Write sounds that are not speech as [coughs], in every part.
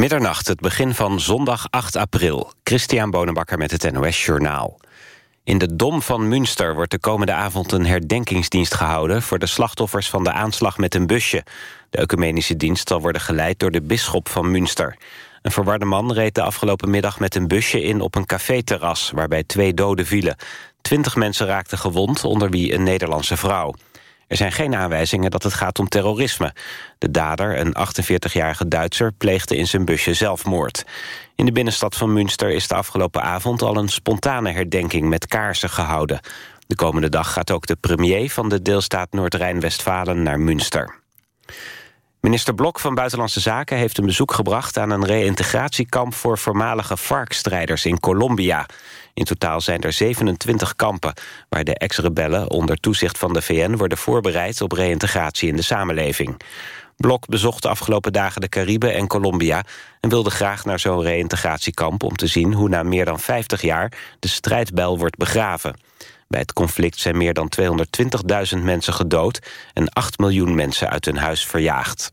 Middernacht, het begin van zondag 8 april. Christian Bonenbakker met het NOS Journaal. In de Dom van Münster wordt de komende avond een herdenkingsdienst gehouden... voor de slachtoffers van de aanslag met een busje. De ecumenische dienst zal worden geleid door de bisschop van Münster. Een verwarde man reed de afgelopen middag met een busje in op een caféterras... waarbij twee doden vielen. Twintig mensen raakten gewond, onder wie een Nederlandse vrouw. Er zijn geen aanwijzingen dat het gaat om terrorisme. De dader, een 48-jarige Duitser, pleegde in zijn busje zelfmoord. In de binnenstad van Münster is de afgelopen avond al een spontane herdenking met kaarsen gehouden. De komende dag gaat ook de premier van de deelstaat Noord-Rijn-Westfalen naar Münster. Minister Blok van Buitenlandse Zaken heeft een bezoek gebracht... aan een reïntegratiekamp voor voormalige FARC-strijders in Colombia. In totaal zijn er 27 kampen... waar de ex-rebellen onder toezicht van de VN worden voorbereid... op reïntegratie in de samenleving. Blok bezocht de afgelopen dagen de Cariben en Colombia... en wilde graag naar zo'n reïntegratiekamp om te zien... hoe na meer dan 50 jaar de strijdbijl wordt begraven. Bij het conflict zijn meer dan 220.000 mensen gedood... en 8 miljoen mensen uit hun huis verjaagd.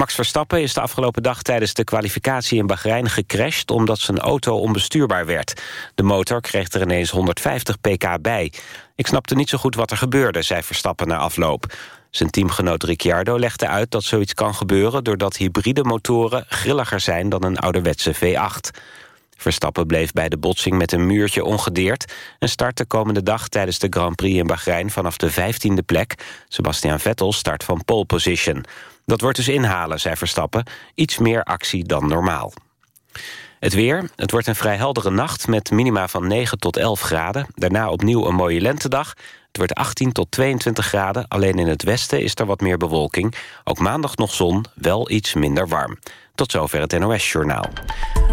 Max Verstappen is de afgelopen dag tijdens de kwalificatie in Bahrein gecrashed omdat zijn auto onbestuurbaar werd. De motor kreeg er ineens 150 pk bij. Ik snapte niet zo goed wat er gebeurde, zei Verstappen na afloop. Zijn teamgenoot Ricciardo legde uit dat zoiets kan gebeuren... doordat hybride motoren grilliger zijn dan een ouderwetse V8. Verstappen bleef bij de botsing met een muurtje ongedeerd... en start de komende dag tijdens de Grand Prix in Bahrein vanaf de 15e plek. Sebastian Vettel start van pole position. Dat wordt dus inhalen, zei Verstappen. Iets meer actie dan normaal. Het weer. Het wordt een vrij heldere nacht met minima van 9 tot 11 graden. Daarna opnieuw een mooie lentedag. Het wordt 18 tot 22 graden. Alleen in het westen is er wat meer bewolking. Ook maandag nog zon, wel iets minder warm. Tot zover het NOS-journaal.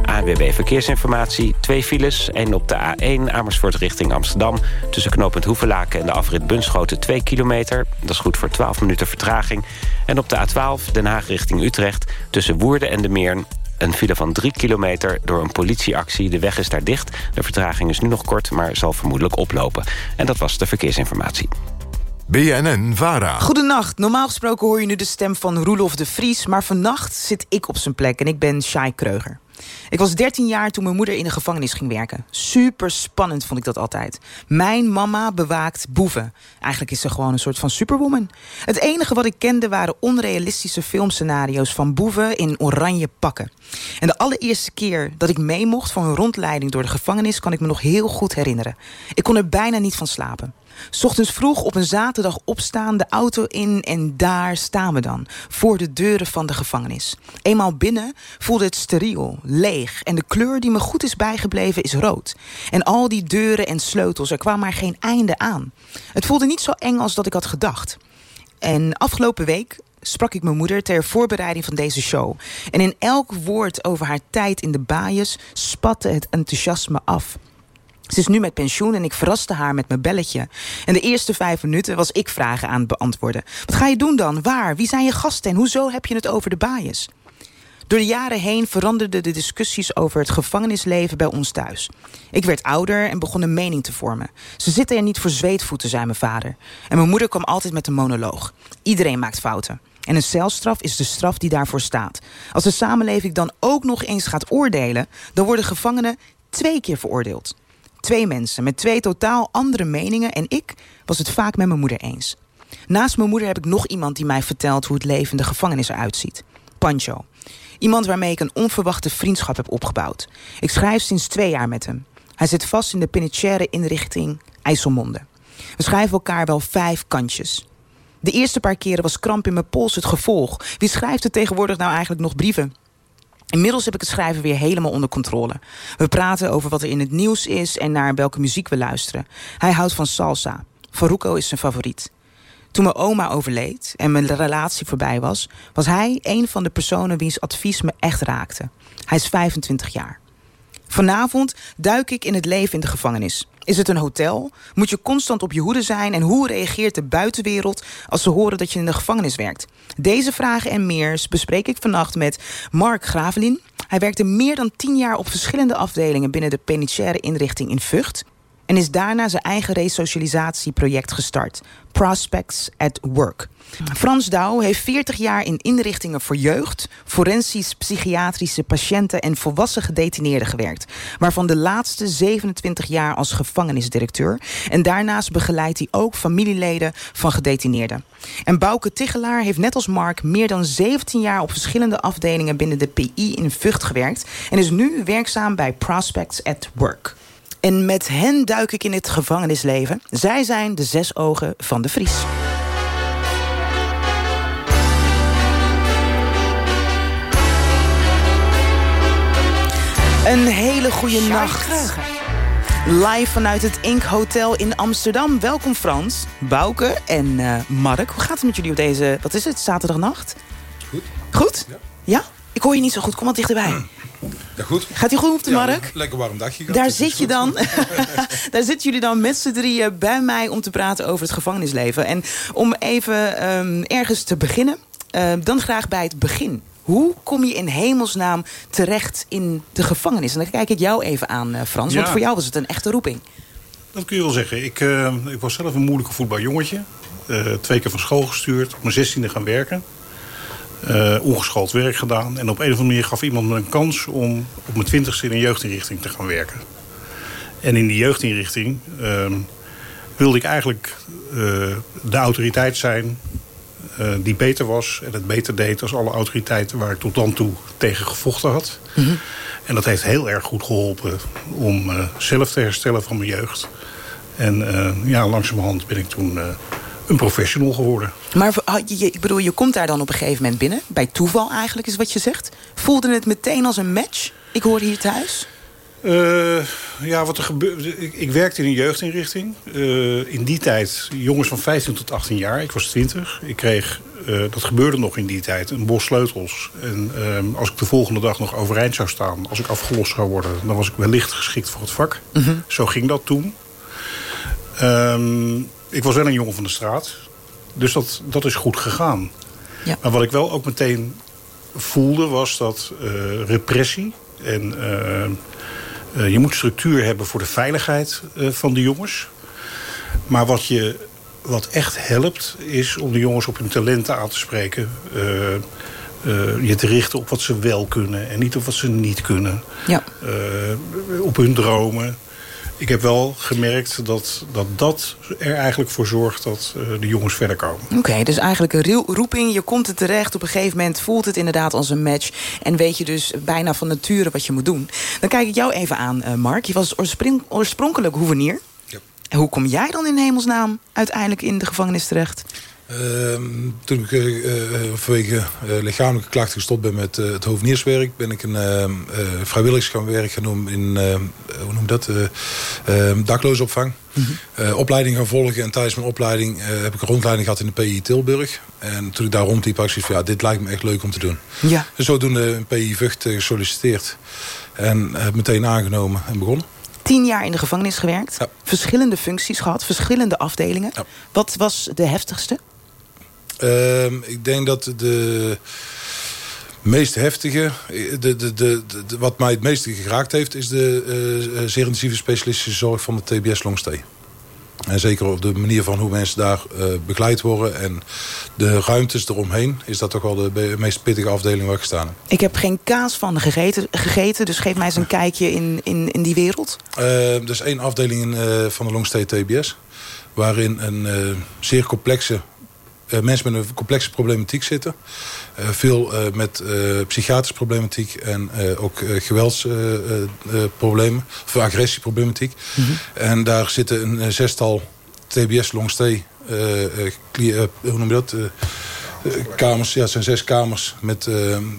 ANWB Verkeersinformatie, twee files. één op de A1 Amersfoort richting Amsterdam. Tussen knooppunt Hoevelaken en de afrit Bunschoten 2 kilometer. Dat is goed voor 12 minuten vertraging. En op de A12 Den Haag richting Utrecht. Tussen Woerden en de Meern een file van 3 kilometer door een politieactie. De weg is daar dicht. De vertraging is nu nog kort, maar zal vermoedelijk oplopen. En dat was de verkeersinformatie. BNN Vara. Goedenacht. Normaal gesproken hoor je nu de stem van Roelof de Vries... maar vannacht zit ik op zijn plek en ik ben Shai Kreuger. Ik was 13 jaar toen mijn moeder in de gevangenis ging werken. Super spannend vond ik dat altijd. Mijn mama bewaakt boeven. Eigenlijk is ze gewoon een soort van superwoman. Het enige wat ik kende waren onrealistische filmscenario's van boeven in oranje pakken. En de allereerste keer dat ik mee mocht voor een rondleiding door de gevangenis kan ik me nog heel goed herinneren. Ik kon er bijna niet van slapen. Ochtends vroeg op een zaterdag opstaan, de auto in en daar staan we dan. Voor de deuren van de gevangenis. Eenmaal binnen voelde het steriel, leeg. En de kleur die me goed is bijgebleven is rood. En al die deuren en sleutels, er kwam maar geen einde aan. Het voelde niet zo eng als dat ik had gedacht. En afgelopen week sprak ik mijn moeder ter voorbereiding van deze show. En in elk woord over haar tijd in de baaiers spatte het enthousiasme af. Ze is nu met pensioen en ik verraste haar met mijn belletje. En de eerste vijf minuten was ik vragen aan het beantwoorden. Wat ga je doen dan? Waar? Wie zijn je gasten? En hoezo heb je het over de bias? Door de jaren heen veranderden de discussies over het gevangenisleven bij ons thuis. Ik werd ouder en begon een mening te vormen. Ze zitten er niet voor zweetvoeten, zei mijn vader. En mijn moeder kwam altijd met een monoloog. Iedereen maakt fouten. En een celstraf is de straf die daarvoor staat. Als de samenleving dan ook nog eens gaat oordelen... dan worden gevangenen twee keer veroordeeld. Twee mensen met twee totaal andere meningen en ik was het vaak met mijn moeder eens. Naast mijn moeder heb ik nog iemand die mij vertelt hoe het leven in de gevangenis eruit ziet. Pancho. Iemand waarmee ik een onverwachte vriendschap heb opgebouwd. Ik schrijf sinds twee jaar met hem. Hij zit vast in de penitentiaire inrichting IJsselmonde. We schrijven elkaar wel vijf kantjes. De eerste paar keren was kramp in mijn pols het gevolg. Wie schrijft er tegenwoordig nou eigenlijk nog brieven? Inmiddels heb ik het schrijven weer helemaal onder controle. We praten over wat er in het nieuws is en naar welke muziek we luisteren. Hij houdt van salsa. Faruko is zijn favoriet. Toen mijn oma overleed en mijn relatie voorbij was... was hij een van de personen wiens advies me echt raakte. Hij is 25 jaar. Vanavond duik ik in het leven in de gevangenis. Is het een hotel? Moet je constant op je hoede zijn? En hoe reageert de buitenwereld als ze horen dat je in de gevangenis werkt? Deze vragen en meer bespreek ik vannacht met Mark Gravelin. Hij werkte meer dan tien jaar op verschillende afdelingen binnen de penitentiaire inrichting in Vught. En is daarna zijn eigen resocialisatieproject gestart. Prospects at Work. Frans Douw heeft 40 jaar in inrichtingen voor jeugd, forensisch psychiatrische patiënten en volwassen gedetineerden gewerkt. Waarvan de laatste 27 jaar als gevangenisdirecteur. En daarnaast begeleidt hij ook familieleden van gedetineerden. En Bouke Tigelaar heeft net als Mark meer dan 17 jaar op verschillende afdelingen binnen de PI in Vught gewerkt. En is nu werkzaam bij Prospects at Work. En met hen duik ik in het gevangenisleven. Zij zijn de zes ogen van de Vries. Een hele goede nacht. Live vanuit het Ink Hotel in Amsterdam. Welkom Frans, Bouke en uh, Mark. Hoe gaat het met jullie op deze, wat is het, zaterdagnacht? Goed. Goed? Ja? ja? Ik hoor je niet zo goed, kom wat dichterbij. Ja, goed. Gaat hij goed op de ja, Mark? Lekker warm dagje. Gehad, Daar zit je dan. [laughs] [laughs] Daar zitten jullie dan met z'n drieën bij mij om te praten over het gevangenisleven. En om even um, ergens te beginnen, uh, dan graag bij het begin. Hoe kom je in hemelsnaam terecht in de gevangenis? En dan kijk ik jou even aan, uh, Frans. Ja. Want voor jou was het een echte roeping. Dat kun je wel zeggen. Ik, uh, ik was zelf een moeilijke voetbaljongetje. Uh, twee keer van school gestuurd. Op mijn zestiende gaan werken. Uh, ongeschoold werk gedaan. En op een of andere manier gaf iemand me een kans om op mijn twintigste in een jeugdinrichting te gaan werken. En in die jeugdinrichting uh, wilde ik eigenlijk uh, de autoriteit zijn uh, die beter was en het beter deed als alle autoriteiten waar ik tot dan toe tegen gevochten had. Mm -hmm. En dat heeft heel erg goed geholpen om zelf te herstellen van mijn jeugd. En ja, langzamerhand ben ik toen een professional geworden. Maar ik bedoel, je komt daar dan op een gegeven moment binnen. Bij toeval eigenlijk is wat je zegt. Voelde het meteen als een match? Ik hoorde hier thuis. Uh, ja, wat er gebeurde. Ik, ik, werkte in een jeugdinrichting. Uh, in die tijd jongens van 15 tot 18 jaar. Ik was 20. Ik kreeg, uh, dat gebeurde nog in die tijd, een bos sleutels. En als ik de volgende dag nog overeind zou staan, als ik afgelost zou worden, dan was ik wellicht geschikt voor het vak. Mhm. Zo ging dat toen. Um, ik was wel een jongen van de straat. Dus dat, dat is goed gegaan. Ja. Maar wat ik wel ook meteen voelde was dat uh, repressie... en uh, uh, je moet structuur hebben voor de veiligheid van de jongens. Maar wat, je, wat echt helpt is om de jongens op hun talenten aan te spreken... je te richten op wat ze wel kunnen en niet op wat ze niet kunnen. Ja. op hun dromen ik heb wel gemerkt dat, dat dat er eigenlijk voor zorgt dat uh, de jongens verder komen. Oké, okay, dus eigenlijk een roeping. Je komt er terecht. Op een gegeven moment voelt het inderdaad als een match. En weet je dus bijna van nature wat je moet doen. Dan kijk ik jou even aan, uh, Mark. Je was oorspronkelijk hoevenier. Ja. En hoe kom jij dan in hemelsnaam uiteindelijk in de gevangenis terecht? Uh, toen ik uh, vanwege uh, lichamelijke klachten gestopt ben met het hovenierswerk... ben ik een vrijwilligerswerk gaan doen in hoe noem dat? daklozenopvang. Mhm. Mm -hmm. opleiding gaan volgen en tijdens mijn opleiding heb ik een rondleiding gehad in de PI Tilburg. En toen ik daar rondliep, had ik zoiets van ja, dit lijkt me echt leuk om te doen. Ja. Dus zodoende een PI Vught gesolliciteerd en heb meteen aangenomen en begonnen. Tien jaar in de gevangenis gewerkt. Ja. Verschillende functies gehad. Verschillende afdelingen. Ja. Wat was de heftigste? Uh, ik denk dat de meest heftige... De, de, de, de, wat mij het meeste geraakt heeft... is de uh, zeer intensieve specialistische zorg van de TBS Longstay. En zeker op de manier van hoe mensen daar uh, begeleid worden... en de ruimtes eromheen... is dat toch wel de meest pittige afdeling waar ik sta. Ik heb geen kaas van gegeten, gegeten dus geef mij eens een kijkje in, in, in die wereld. Uh, er is één afdeling in, uh, van de Longstay TBS... waarin een zeer complexe... mensen met een complexe problematiek zitten. veel met psychiatrische problematiek en ook geweldsproblemen. of agressieproblematiek. Mm -hmm. En daar zitten een zestal TBS longstay, hoe noem je dat? kamers, ja, het zijn zes kamers met,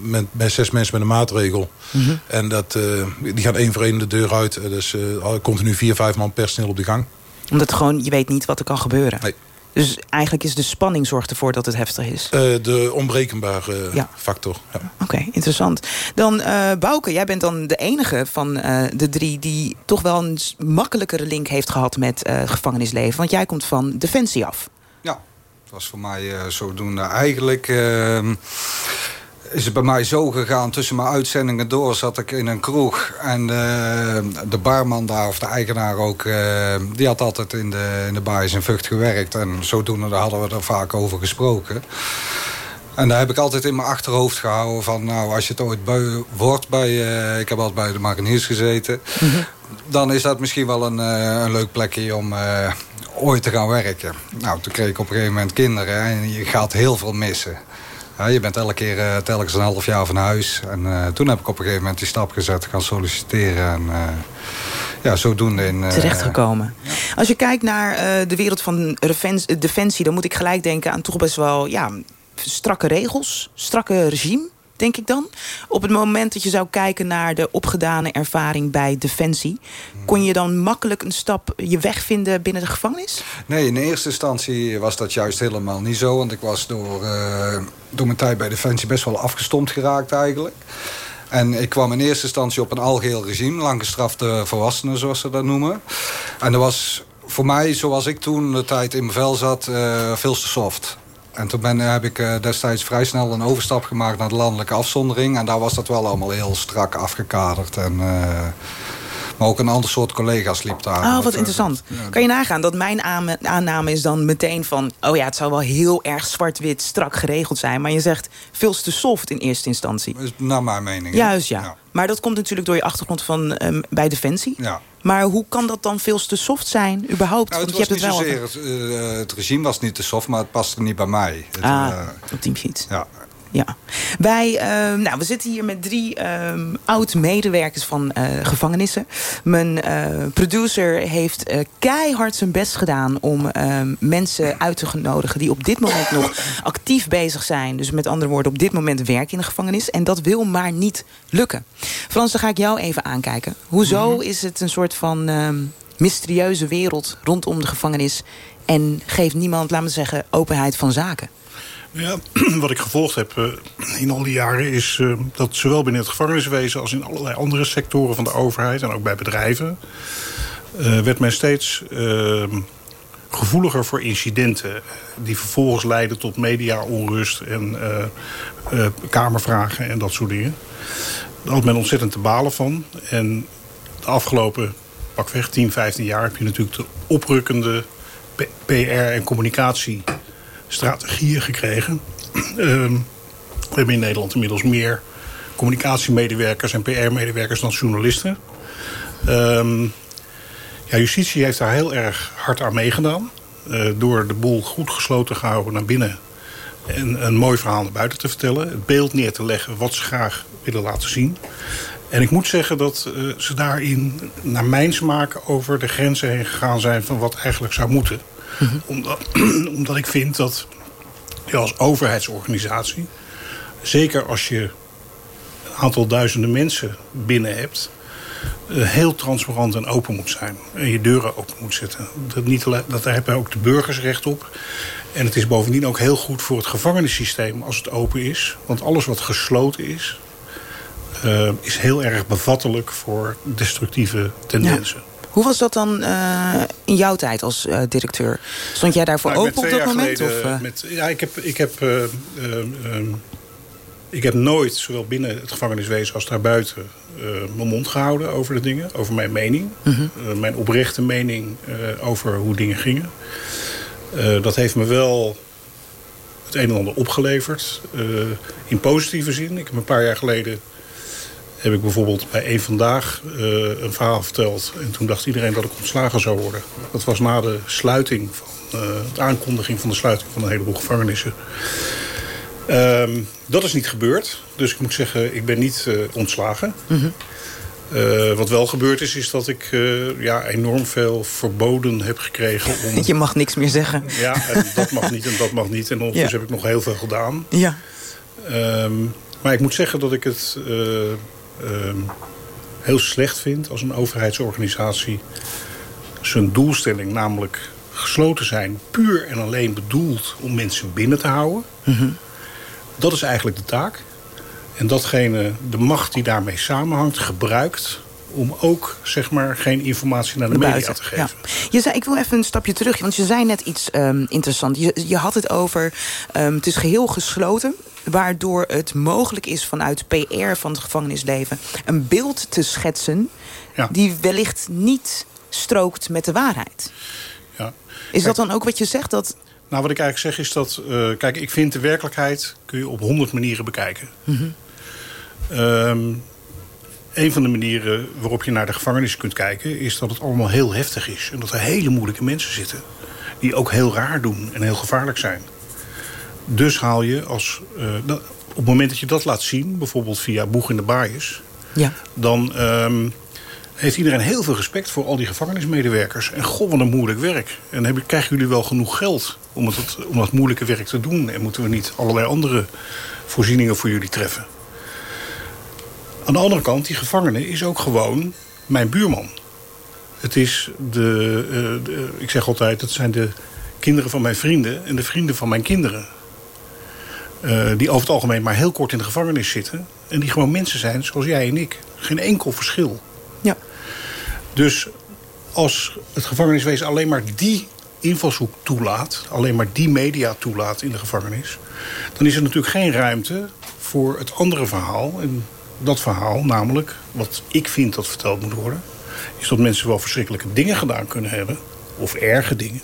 met, met zes mensen met een maatregel. Mm -hmm. En dat, die gaan één voor één de deur uit. Dus continu vier, vijf man personeel op de gang. Omdat gewoon, je weet niet wat er kan gebeuren. Nee. Dus eigenlijk is de spanning zorgt ervoor dat het heftig is. Uh, de onbrekenbare ja. factor. Ja. Oké, okay, interessant. Dan uh, Bouke, jij bent dan de enige van uh, de drie... die toch wel een makkelijkere link heeft gehad met het gevangenisleven. Want jij komt van Defensie af. Ja, dat was voor mij zodoende eigenlijk... is het bij mij zo gegaan. Tussen mijn uitzendingen door zat ik in een kroeg. En de barman daar, of de eigenaar ook... die had altijd in de, in de baai in Vught gewerkt. En zodoende hadden we er vaak over gesproken. En daar heb ik altijd in mijn achterhoofd gehouden van... nou, als je het ooit bui wordt bij... Uh, ik heb altijd bij de mariniers gezeten... Mhm. dan is dat misschien wel een, uh, een leuk plekje om uh, ooit te gaan werken. Nou, toen kreeg ik op een gegeven moment kinderen... en je gaat heel veel missen. Ja, je bent elke keer telkens een half jaar van huis. En toen heb ik op een gegeven moment die stap gezet... gaan solliciteren en ja, zodoende in... Uh, Terechtgekomen. Als je kijkt naar uh, de wereld van defensie... dan moet ik gelijk denken aan toch best wel... Ja, strakke regels, strakke regime, denk ik dan. Op het moment dat je zou kijken naar de opgedane ervaring bij Defensie... kon je dan makkelijk een stap je weg vinden binnen de gevangenis? Nee, in eerste instantie was dat juist helemaal niet zo. Want ik was door, uh, door mijn tijd bij Defensie best wel afgestomd geraakt eigenlijk. En ik kwam in eerste instantie op een algeheel regime. Langgestrafte volwassenen, zoals ze dat noemen. En dat was voor mij, zoals ik toen de tijd in mijn vel zat, uh, veel te soft. En toen ben, heb ik uh, destijds vrij snel een overstap gemaakt naar de landelijke afzondering. En daar was dat wel allemaal heel strak afgekaderd. En, uh, maar ook een ander soort collega's liep daar. Oh, wat interessant. kan je nagaan dat mijn aanname is dan meteen van... oh ja, het zou wel heel erg zwart-wit strak geregeld zijn. Maar je zegt veel te soft in eerste instantie. Naar mijn mening. Juist, ja. ja. Maar dat komt natuurlijk door je achtergrond van, um, bij Defensie. Ja. Maar hoe kan dat dan veel te soft zijn, überhaupt? Nou, het Want je hebt het wel het, uh, het, regime was niet te soft, maar het paste niet bij mij. Het, ah, uh, op Teamsheets. Ja, ja. Wij, uh, nou, we zitten hier met drie uh, oud-medewerkers van uh, gevangenissen. Mijn uh, producer heeft keihard zijn best gedaan... om ehm, mensen uit te nodigen die op dit moment nog actief bezig zijn. Dus met andere woorden, op dit moment werken in de gevangenis. En dat wil maar niet lukken. Frans, dan ga ik jou even aankijken. Hoezo mhm. is het een soort van ehm, mysterieuze wereld rondom de gevangenis... en geeft niemand, laten we zeggen, openheid van zaken? Ja, [clears throat] wat ik gevolgd heb uh, in al die jaren is uh, dat zowel binnen het gevangeniswezen als in allerlei andere sectoren van de overheid en ook bij bedrijven uh, werd men steeds ehm, gevoeliger voor incidenten die vervolgens leiden tot media-onrust en kamervragen en dat soort dingen. Daar had men ontzettend te balen van. En de afgelopen pakweg 10, 15 jaar heb je natuurlijk de oprukkende PR en communicatie strategieën gekregen. [clears throat] Ehm, we hebben in Nederland inmiddels meer communicatiemedewerkers en PR-medewerkers dan journalisten. Um, ja, justitie heeft daar heel erg hard aan meegedaan. Uh, door de boel goed gesloten te houden naar binnen. En een mooi verhaal naar buiten te vertellen. Het beeld neer te leggen wat ze graag willen laten zien. En ik moet zeggen dat uh, ze daarin, naar mijn smaak, over de grenzen heen gegaan zijn van wat eigenlijk zou moeten. Omdat, [clears throat] omdat ik vind dat je als overheidsorganisatie... zeker als je een aantal duizenden mensen binnen hebt... Eh, heel transparant en open moet zijn. En je deuren open moet zetten. Dat, niet, dat daar hebben ook de burgers recht op. En het is bovendien ook heel goed voor het gevangenissysteem als het open is. Want alles wat gesloten is... Uh, is heel erg bevattelijk voor destructieve tendensen. Hoe was dat dan uh, in jouw tijd als uh, directeur? Stond jij daarvoor nou, open op dat moment? Of, met, ja, ik heb, ik, heb, um, ik heb nooit, zowel binnen het gevangeniswezen als daarbuiten... mijn mond gehouden over de dingen, over mijn mening. -huh. Mhm. mijn oprechte mening over hoe dingen gingen. dat heeft me wel het een en ander opgeleverd. in positieve zin. Ik heb een paar jaar geleden heb ik bijvoorbeeld bij één Vandaag uh, een verhaal verteld. En toen dacht iedereen dat ik ontslagen zou worden. Dat was na de sluiting, van, uh, de aankondiging van de sluiting van een heleboel gevangenissen. Um, dat is niet gebeurd. Dus ik moet zeggen, ik ben niet uh, ontslagen. Mm -hmm. wat wel gebeurd is, is dat ik ja, enorm veel verboden heb gekregen. Om... [laughs] Je mag niks meer zeggen. Ja, en dat mag niet en dat mag niet. En ondertussen ja. heb ik nog heel veel gedaan. Ja. Um, maar ik moet zeggen dat ik het heel slecht vindt als een overheidsorganisatie zijn doelstelling, namelijk gesloten zijn, puur en alleen bedoeld om mensen binnen te houden. Dat is eigenlijk de taak. En datgene, de macht die daarmee samenhangt, gebruikt om ook zeg maar, geen informatie naar de media buiten, te geven. ja. Je zei, ik wil even een stapje terug, want je zei net iets ehm interessants. Je, je had het over, ehm, het is geheel gesloten... waardoor het mogelijk is vanuit PR van het gevangenisleven... een beeld te schetsen Ja. die wellicht niet strookt met de waarheid. Ja. Is dat dan ook wat je zegt? Dat, Nou, wat ik eigenlijk zeg is dat... eh, kijk, ik vind de werkelijkheid kun je op honderd manieren bekijken. Ehm, een van de manieren waarop je naar de gevangenis kunt kijken... is dat het allemaal heel heftig is. En dat er hele moeilijke mensen zitten. Die ook heel raar doen en heel gevaarlijk zijn. Dus haal je als... eh, dat- op het moment dat je dat laat zien, bijvoorbeeld via Boeg in de Baaiers... ja. dan ehm, heeft iedereen heel veel respect voor al die gevangenismedewerkers. En goh, wat een moeilijk werk. En heb, krijgen jullie wel genoeg geld om, het, om dat moeilijke werk te doen? En moeten we niet allerlei andere voorzieningen voor jullie treffen? Aan de andere kant, die gevangene is ook gewoon mijn buurman. Het is de, eh, de- ik zeg altijd, het zijn de kinderen van mijn vrienden en de vrienden van mijn kinderen. Eh, die over het algemeen maar heel kort in de gevangenis zitten. En die gewoon mensen zijn zoals jij en ik. Geen enkel verschil. ja. Dus als het gevangeniswezen alleen maar die invalshoek toelaat... alleen maar die media toelaat in de gevangenis... dan is er natuurlijk geen ruimte voor het andere verhaal. En dat verhaal, namelijk wat ik vind dat verteld moet worden... is dat mensen wel verschrikkelijke dingen gedaan kunnen hebben. Of erge dingen.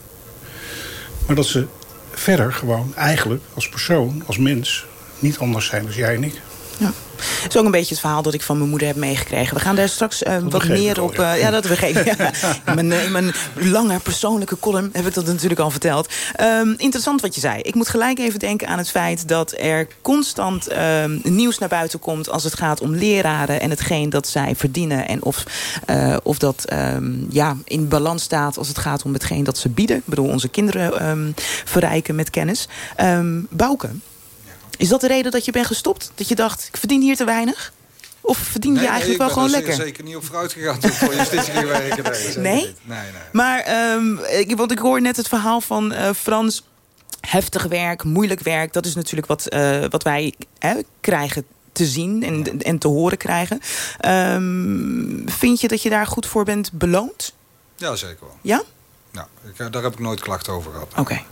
Maar dat ze verder gewoon eigenlijk als persoon, als mens... niet anders zijn dan jij en ik. Ja. Het is ook een beetje het verhaal dat ik van mijn moeder heb meegekregen. We gaan daar straks eh, wat begreep ik meer op... ja. eh, ja, dat begreep ik. [laughs] Ja. In mijn, mijn lange persoonlijke column heb ik dat natuurlijk al verteld. Ehm, interessant wat je zei. Ik moet gelijk even denken aan het feit dat er constant ehm, nieuws naar buiten komt... als het gaat om leraren en hetgeen dat zij verdienen. En of, eh, of dat ehm, ja, in balans staat als het gaat om hetgeen dat ze bieden. Ik bedoel, onze kinderen verrijken met kennis. Ehm Bouke, is dat de reden dat je bent gestopt? Dat je dacht, ik verdien hier te weinig? Of verdien je eigenlijk wel gewoon ik ben lekker? er zeker niet op vooruit gegaan toen ik voor justitie ging werken. Nee? Nee? Nee. Maar, ehm, ik, want ik hoor net het verhaal van eh, Frans. Heftig werk, moeilijk werk. Dat is natuurlijk wat, eh, wat wij hè, krijgen te zien en, en te horen krijgen. Ehm, vind je dat je daar goed voor bent beloond? Ja, zeker wel. Ja? Ja, ik, eh, daar heb ik nooit klachten over gehad. Oké.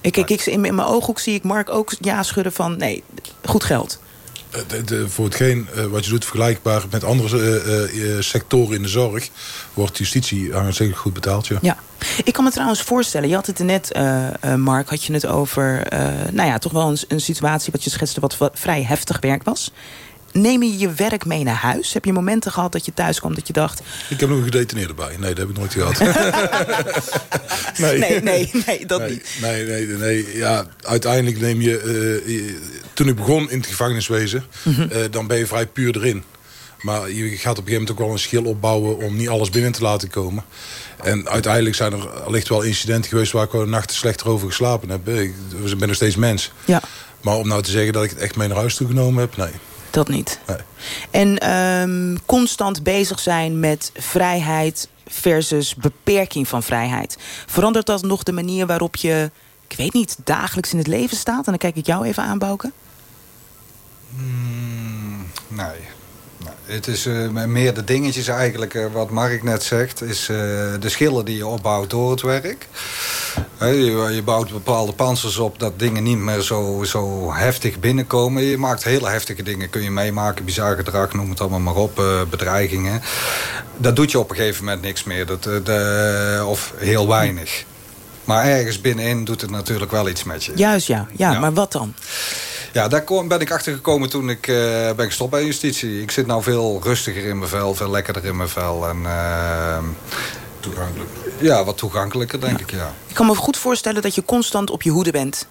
Ik, ik, ik, in, in mijn ooghoek zie ik Mark ook ja schudden van... nee, goed geld. Eh, de- de- voor hetgeen eh, wat je doet vergelijkbaar met andere eh, sectoren in de zorg... wordt justitie zeker goed betaald, ja. Ja. Ik kan me trouwens voorstellen, je had het net, Mark, had je het over, nou ja, toch wel een, een situatie wat je schetste wat, wat vrij heftig werk was. Neem je je werk mee naar huis? Heb je momenten gehad dat je thuis kwam dat je dacht, Ik heb nog een gedetineerde bij. Nee, dat heb ik nooit gehad. [laughs] [laughs] nee. nee, nee, nee, dat nee, niet. Nee, nee, nee. Ja, uiteindelijk neem je, eh, je- Toen ik begon in het gevangeniswezen, Mhm. eh, dan ben je vrij puur erin. Maar je gaat op een gegeven moment ook wel een schil opbouwen om niet alles binnen te laten komen. En uiteindelijk zijn er allicht wel incidenten geweest waar ik wel nachten slechter over geslapen heb. Ik ben nog steeds mens. Ja, Maar om nou te zeggen dat ik het echt mee naar huis toe genomen heb, nee. Dat niet. nee. En ehm, constant bezig zijn met vrijheid versus beperking van vrijheid. Verandert dat nog de manier waarop je, ik weet niet, dagelijks in het leven staat? En dan kijk ik jou even aan, Bouke. Mm, nee. Het is eh, meer de dingetjes eigenlijk, eh, wat Mark net zegt... is eh, de schillen die je opbouwt door het werk. Je, je bouwt bepaalde panzers op dat dingen niet meer zo, zo heftig binnenkomen. Je maakt hele heftige dingen, kun je meemaken. Bizar gedrag, noem het allemaal maar op, bedreigingen. Dat doet je op een gegeven moment niks meer. Dat, de, of heel weinig. Maar ergens binnenin doet het natuurlijk wel iets met je. Juist, ja. Ja, Ja. maar wat dan? Ja, daar kom- ben ik achter gekomen toen ik eh, ben gestopt bij justitie. Ik zit nou veel rustiger in mijn vel, veel lekkerder in mijn vel. En, eh, Toegankelijk. ja, wat toegankelijker, denk ik, ja. Ik kan me goed voorstellen dat je constant op je hoede bent.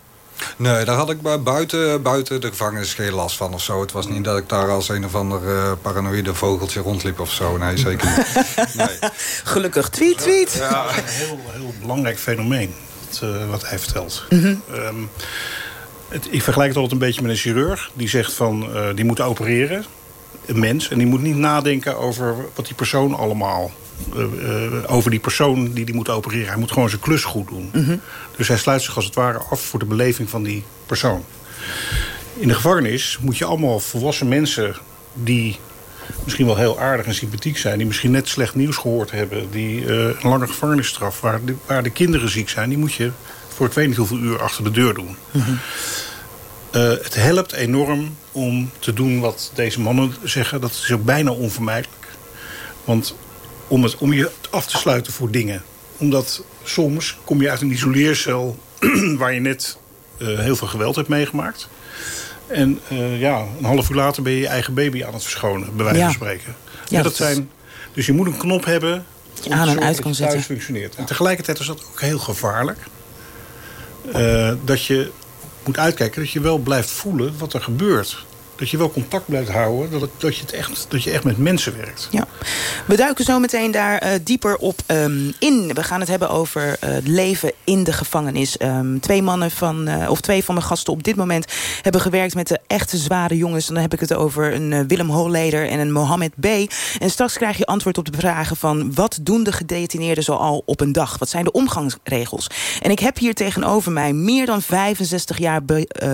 Nee, daar had ik bij buiten, buiten de gevangenis geen last van of zo. Het was niet dat ik daar als een of ander eh, paranoïde vogeltje rondliep of zo. Nee, zeker niet. [laughs] Nee. Gelukkig, tweet, tweet. Ja, een heel, heel belangrijk fenomeen wat, eh, wat hij vertelt. Mhm. Ehm, het, ik vergelijk het altijd een beetje met een chirurg. Die zegt van, eh, die moet opereren, een mens. En die moet niet nadenken over wat die persoon allemaal... eh, eh, over die persoon die die moet opereren. Hij moet gewoon zijn klus goed doen. Mhm. Dus hij sluit zich als het ware af voor de beleving van die persoon. In de gevangenis moet je allemaal volwassen mensen... die misschien wel heel aardig en sympathiek zijn... die misschien net slecht nieuws gehoord hebben... die uh, een lange gevangenisstraf, waar de, waar de kinderen ziek zijn... die moet je voor ik weet niet hoeveel uur achter de deur doen. Mm het helpt enorm om te doen wat deze mannen zeggen. Dat is ook bijna onvermijdelijk. Want om, het, om je af te sluiten voor dingen. Omdat soms kom je uit een isoleercel... [clears throat] waar je net uh, heel veel geweld hebt meegemaakt... En uh, ja, een half uur later ben je je eigen baby aan het verschonen, bij wijze van spreken. Ja, ja dat, zijn, dus je moet een knop hebben je aan en uit kan zetten. functioneert. En tegelijkertijd is dat ook heel gevaarlijk. Uh, dat je moet uitkijken dat je wel blijft voelen wat er gebeurt dat je wel contact blijft houden. Dat, dat, je, het echt, dat je echt met mensen werkt. Ja. We duiken zo meteen daar uh, dieper op um, in. We gaan het hebben over uh, het leven in de gevangenis. Um, twee mannen van, uh, of twee van mijn gasten op dit moment hebben gewerkt met de echte zware jongens. En dan heb ik het over een Willem Holleder en een Mohammed B. En straks krijg je antwoord op de vragen van wat doen de gedetineerden zo al op een dag? Wat zijn de omgangsregels? En ik heb hier tegenover mij meer dan 65 jaar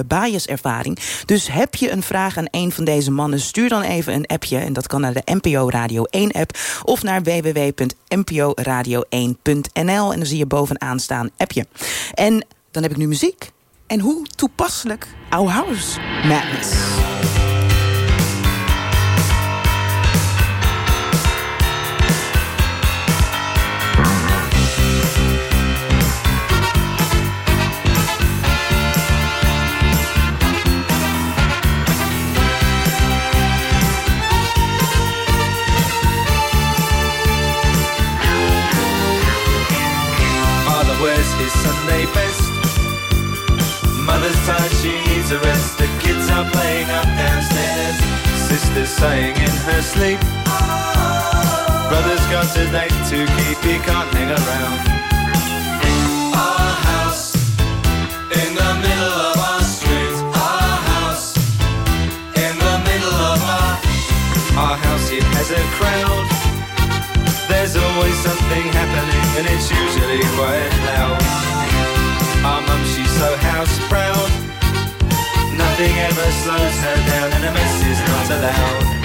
biaservaring. Dus heb je een vraag aan een van deze mannen... stuur dan even een appje en dat kan naar de NPO Radio 1 app... of naar www.nporadio1.nl en dan zie je bovenaan staan appje. En dan heb ik nu muziek. En hoe toepasselijk Our House Madness. Needs a rest. The kids are playing up downstairs. Sister's sighing in her sleep. Brother's got a date to keep, he can't hang around. Our house in the middle of our street. Our house in the middle of our our house. It has a crowd. There's always something happening, and it's usually quite loud. Nothing ever slows her down and a mess is not allowed.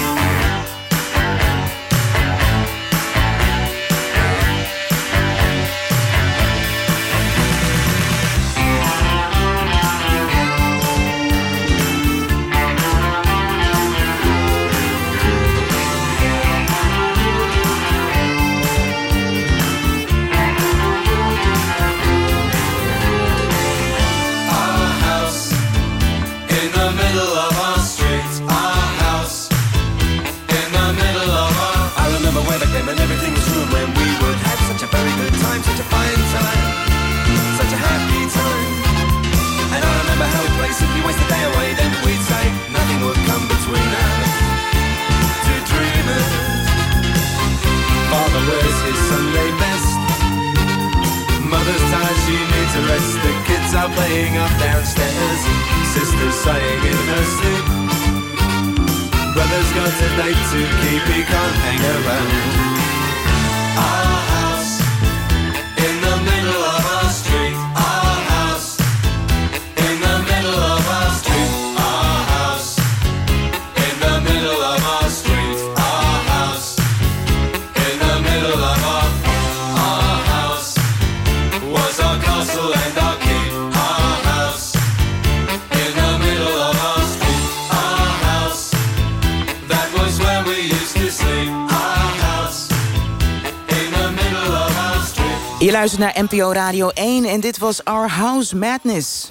NPO Radio 1 en dit was Our House Madness.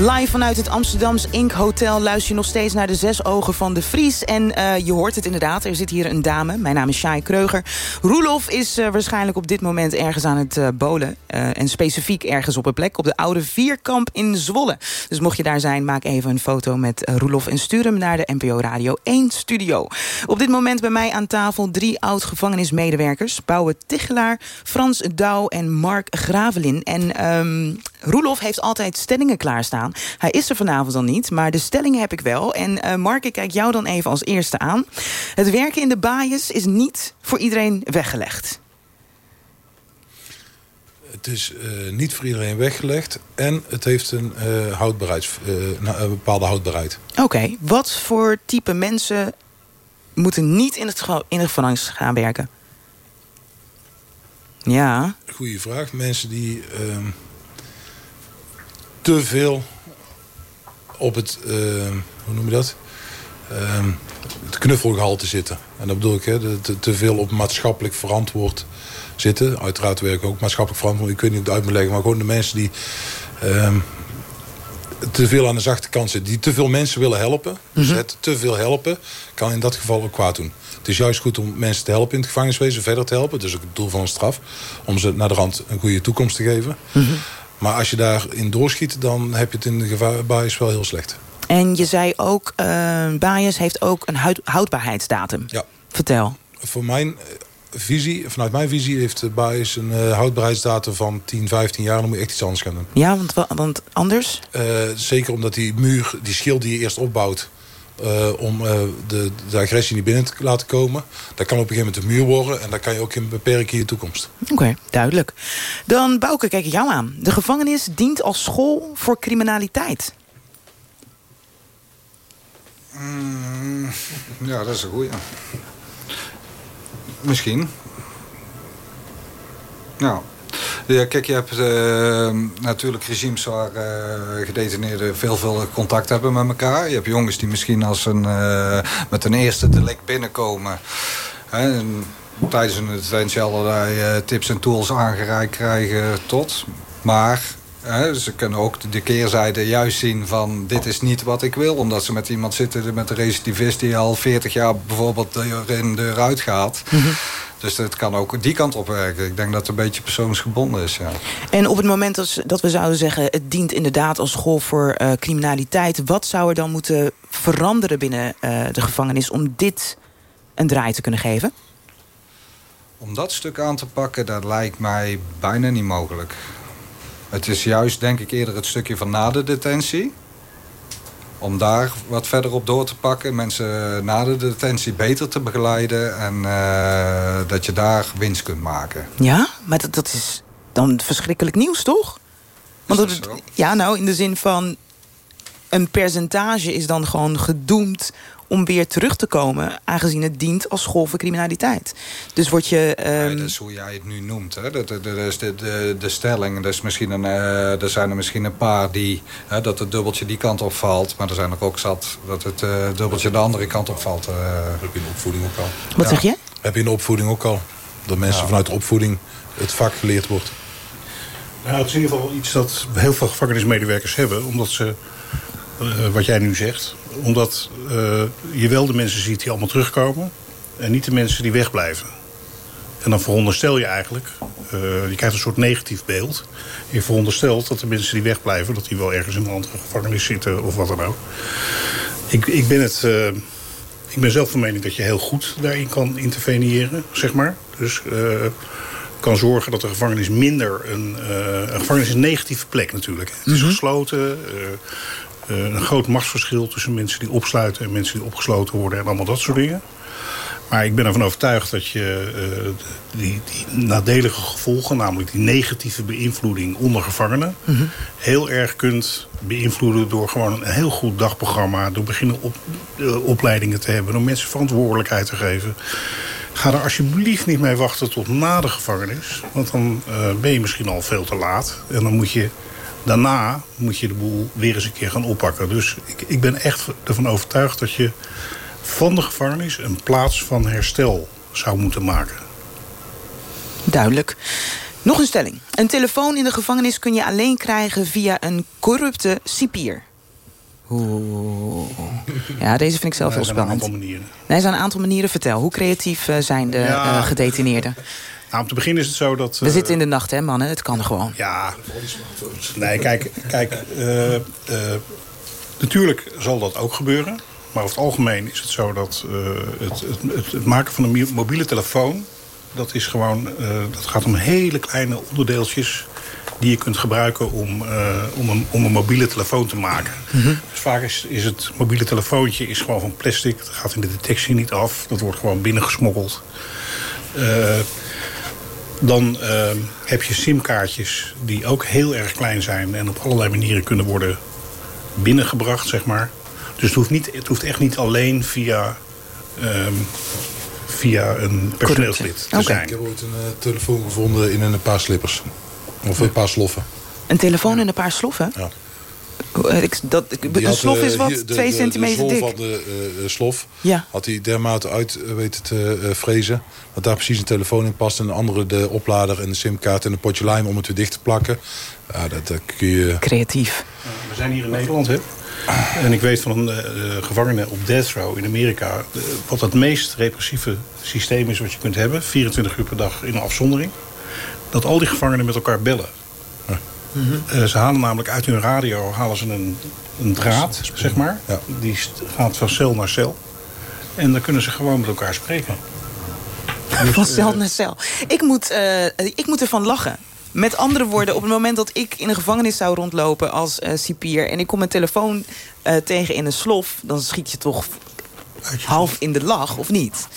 Live vanuit het Amsterdams Ink Hotel luister je nog steeds naar de zes ogen van de Vries. En eh, je hoort het inderdaad, er zit hier een dame. Mijn naam is Shai Kreuger. Roelof is eh, waarschijnlijk op dit moment ergens aan het eh, bolen. En specifiek ergens op een plek op de oude Vierkamp in Zwolle. Dus mocht je daar zijn, maak even een foto met Roelof... en stuur hem naar de NPO Radio 1 studio. Op dit moment bij mij aan tafel drie oud-gevangenismedewerkers. Bouwe Tichelaar, Frans Douw en Mark Gravelin. En ehm Roelof heeft altijd stellingen klaarstaan. Hij is er vanavond dan niet, maar de stellingen heb ik wel. En eh, Mark, ik kijk jou dan even als eerste aan. Het werken in de baaiers is niet voor iedereen weggelegd. Het is eh, niet voor iedereen weggelegd. En het heeft een, houdbaarheids, nou, een bepaalde houdbaarheid. Oké, wat voor type mensen moeten niet in, het, in de gevangenis gaan werken? Ja, Goeie vraag. Mensen die ehm, te veel op het, ehm, hoe noem je dat? Ehm, het knuffelgehalte zitten. En dat bedoel ik, hè, te, te veel op maatschappelijk verantwoord zitten. Uiteraard werken ook maatschappelijk verantwoord. Ik weet niet hoe ik het uit moet leggen, maar gewoon de mensen die ehm, te veel aan de zachte kant zitten. Die te veel mensen willen helpen. Dus het te veel helpen kan in dat geval ook kwaad doen. Het is juist goed om mensen te helpen in het gevangeniswezen, verder te helpen. Dat is ook het doel van een straf. Om ze naar de rand een goede toekomst te geven. Maar als je daarin doorschiet, dan heb je het in de gevaarbasis wel heel slecht. en je zei ook, eh baaiers heeft ook een houd- houdbaarheidsdatum. Ja. Vertel. Voor mijn eh, visie, vanuit mijn visie heeft basis een eh, houdbaarheidsdatum van 10, 15 jaar. Dan moet je echt iets anders gaan doen. Ja, want, wa- want anders? Zeker omdat die muur, die schild die je eerst opbouwt... eh, om eh, de, de agressie niet binnen te laten komen... dat kan op een gegeven moment een muur worden... en dat kan je ook in beperken in je toekomst. Oké, duidelijk. Dan Bouke, kijk ik jou aan. De gevangenis dient als school voor criminaliteit. Mm, ja, dat is een goeie. Misschien. Ja. Ja, kijk, je hebt eh, natuurlijk regimes waar eh, gedetineerden veel, veel contact hebben met elkaar. Je hebt jongens die misschien als een, eh, met een eerste delict binnenkomen. Hè, en tijdens een detentie allerlei eh, tips en tools aangereikt krijgen tot. Maar ze kunnen ook de keerzijde juist zien van dit is niet wat ik wil. Omdat ze met iemand zitten, met een recidivist die al 40 jaar bijvoorbeeld deur in deur uit gaat. Dus het kan ook die kant op werken. Ik denk dat het een beetje persoonsgebonden is, ja. En op het moment dat, dat we zouden zeggen... het dient inderdaad als school voor eh, criminaliteit... wat zou er dan moeten veranderen binnen eh, de gevangenis... om dit een draai te kunnen geven? Om dat stuk aan te pakken, dat lijkt mij bijna niet mogelijk. Het is juist, denk ik, eerder het stukje van na de detentie. Om daar wat verder op door te pakken. Mensen na de detentie beter te begeleiden. En eh, dat je daar winst kunt maken. Ja, maar dat, dat is dan verschrikkelijk nieuws, toch? Want dat dat- zo? ja, nou, in de zin van... een percentage is dan gewoon gedoemd om weer terug te komen... aangezien het dient als school voor criminaliteit. Dus word je... Ja, ehm, dat is hoe jij het nu noemt. Hè? Dat, dat, dat is de, de, de stelling. Dat is misschien een, eh, er zijn er misschien een paar die... Hè, dat het dubbeltje die kant op valt. Maar er zijn er ook zat dat het eh, dubbeltje de andere kant op valt. eh. Heb je in de opvoeding ook al. wat ja. zeg je? heb je in de opvoeding ook al. Dat mensen Ja. vanuit de opvoeding het vak geleerd wordt. Nou, het is in ieder geval iets dat heel veel gevangenismedewerkers hebben. Omdat ze, eh, wat jij nu zegt... omdat eh, je wel de mensen ziet die allemaal terugkomen... en niet de mensen die wegblijven. En dan veronderstel je eigenlijk... eh, je krijgt een soort negatief beeld. Je veronderstelt dat de mensen die wegblijven... dat die wel ergens in een andere gevangenis zitten of wat dan ook. Ik, ik ben het... eh, ik ben zelf van mening dat je heel goed daarin kan interveneren, zeg maar. Dus kan zorgen dat de gevangenis minder een... een gevangenis is een negatieve plek natuurlijk. Het is gesloten. eh, eh, een groot machtsverschil tussen mensen die opsluiten... en mensen die opgesloten worden en allemaal dat soort dingen. Maar ik ben ervan overtuigd dat je eh, die, die nadelige gevolgen... namelijk die negatieve beïnvloeding onder gevangenen... heel erg kunt beïnvloeden door gewoon een heel goed dagprogramma... door beginnen op, eh, opleidingen te hebben, door mensen verantwoordelijkheid te geven. Ga er alsjeblieft niet mee wachten tot na de gevangenis. Want dan eh, ben je misschien al veel te laat. En dan moet je daarna moet je de boel weer eens een keer gaan oppakken. Dus ik, ik ben echt ervan overtuigd dat je van de gevangenis een plaats van herstel zou moeten maken. Duidelijk. Nog een stelling. Een telefoon in de gevangenis kun je alleen krijgen via een corrupte cipier. Oeh. Ja, deze vind ik zelf Er heel zijn een spannend. aantal manieren. Nee, er zijn een aantal manieren. Vertel, hoe creatief eh, zijn de Ja. eh, gedetineerden? Nou, om te beginnen is het zo dat... We eh, zitten in de nacht, hè mannen? Het kan gewoon. Ja, nee, kijk, kijk eh, eh, natuurlijk zal dat ook gebeuren. Maar over het algemeen is het zo dat het, het, het, maken van een mobiele telefoon... dat, is gewoon, dat gaat om hele kleine onderdeeltjes die je kunt gebruiken om, om, een, om een mobiele telefoon te maken. Dus vaak is, is het mobiele telefoontje is gewoon van plastic. Dat gaat in de detectie niet af. Dat wordt gewoon binnengesmokkeld. Dan eh, heb je simkaartjes die ook heel erg klein zijn... en op allerlei manieren kunnen worden binnengebracht, zeg maar. Dus het hoeft, niet, het hoeft echt niet alleen via, ehm, via een personeelslid te Oké. zijn. Ik heb ooit een eh, telefoon gevonden in een paar slippers. Of een paar sloffen. Een telefoon en een paar sloffen? Ja. Eh, ik- dat, Die een had, slof eh, is wat, hier de- twee de- centimeter de dik. van de eh, eh, slof Ja. had hij dermate uit eh, weten te eh, frezen... dat daar precies een telefoon in past... en de andere de oplader en de simkaart en een potje lijm om het weer dicht te plakken. Ja, dat, dat kun je... Creatief. We zijn hier in Nederland, hè. En ik weet van een eh, eh, gevangene op death row in Amerika... eh, wat het meest repressieve systeem is wat je kunt hebben... 24 uur per dag in een afzondering... dat al die gevangenen met elkaar bellen. Eh, ze halen namelijk uit hun radio halen ze een, een draad, zeg maar. Ja. Die gaat van cel naar cel. En dan kunnen ze gewoon met elkaar spreken. [laughs] Van cel naar cel. Ik moet, eh, ik moet ervan lachen. Met andere woorden, op het moment dat ik in een gevangenis zou rondlopen als eh, cipier... en ik kom mijn telefoon eh, tegen in een slof... dan schiet je toch half in de lach, of niet?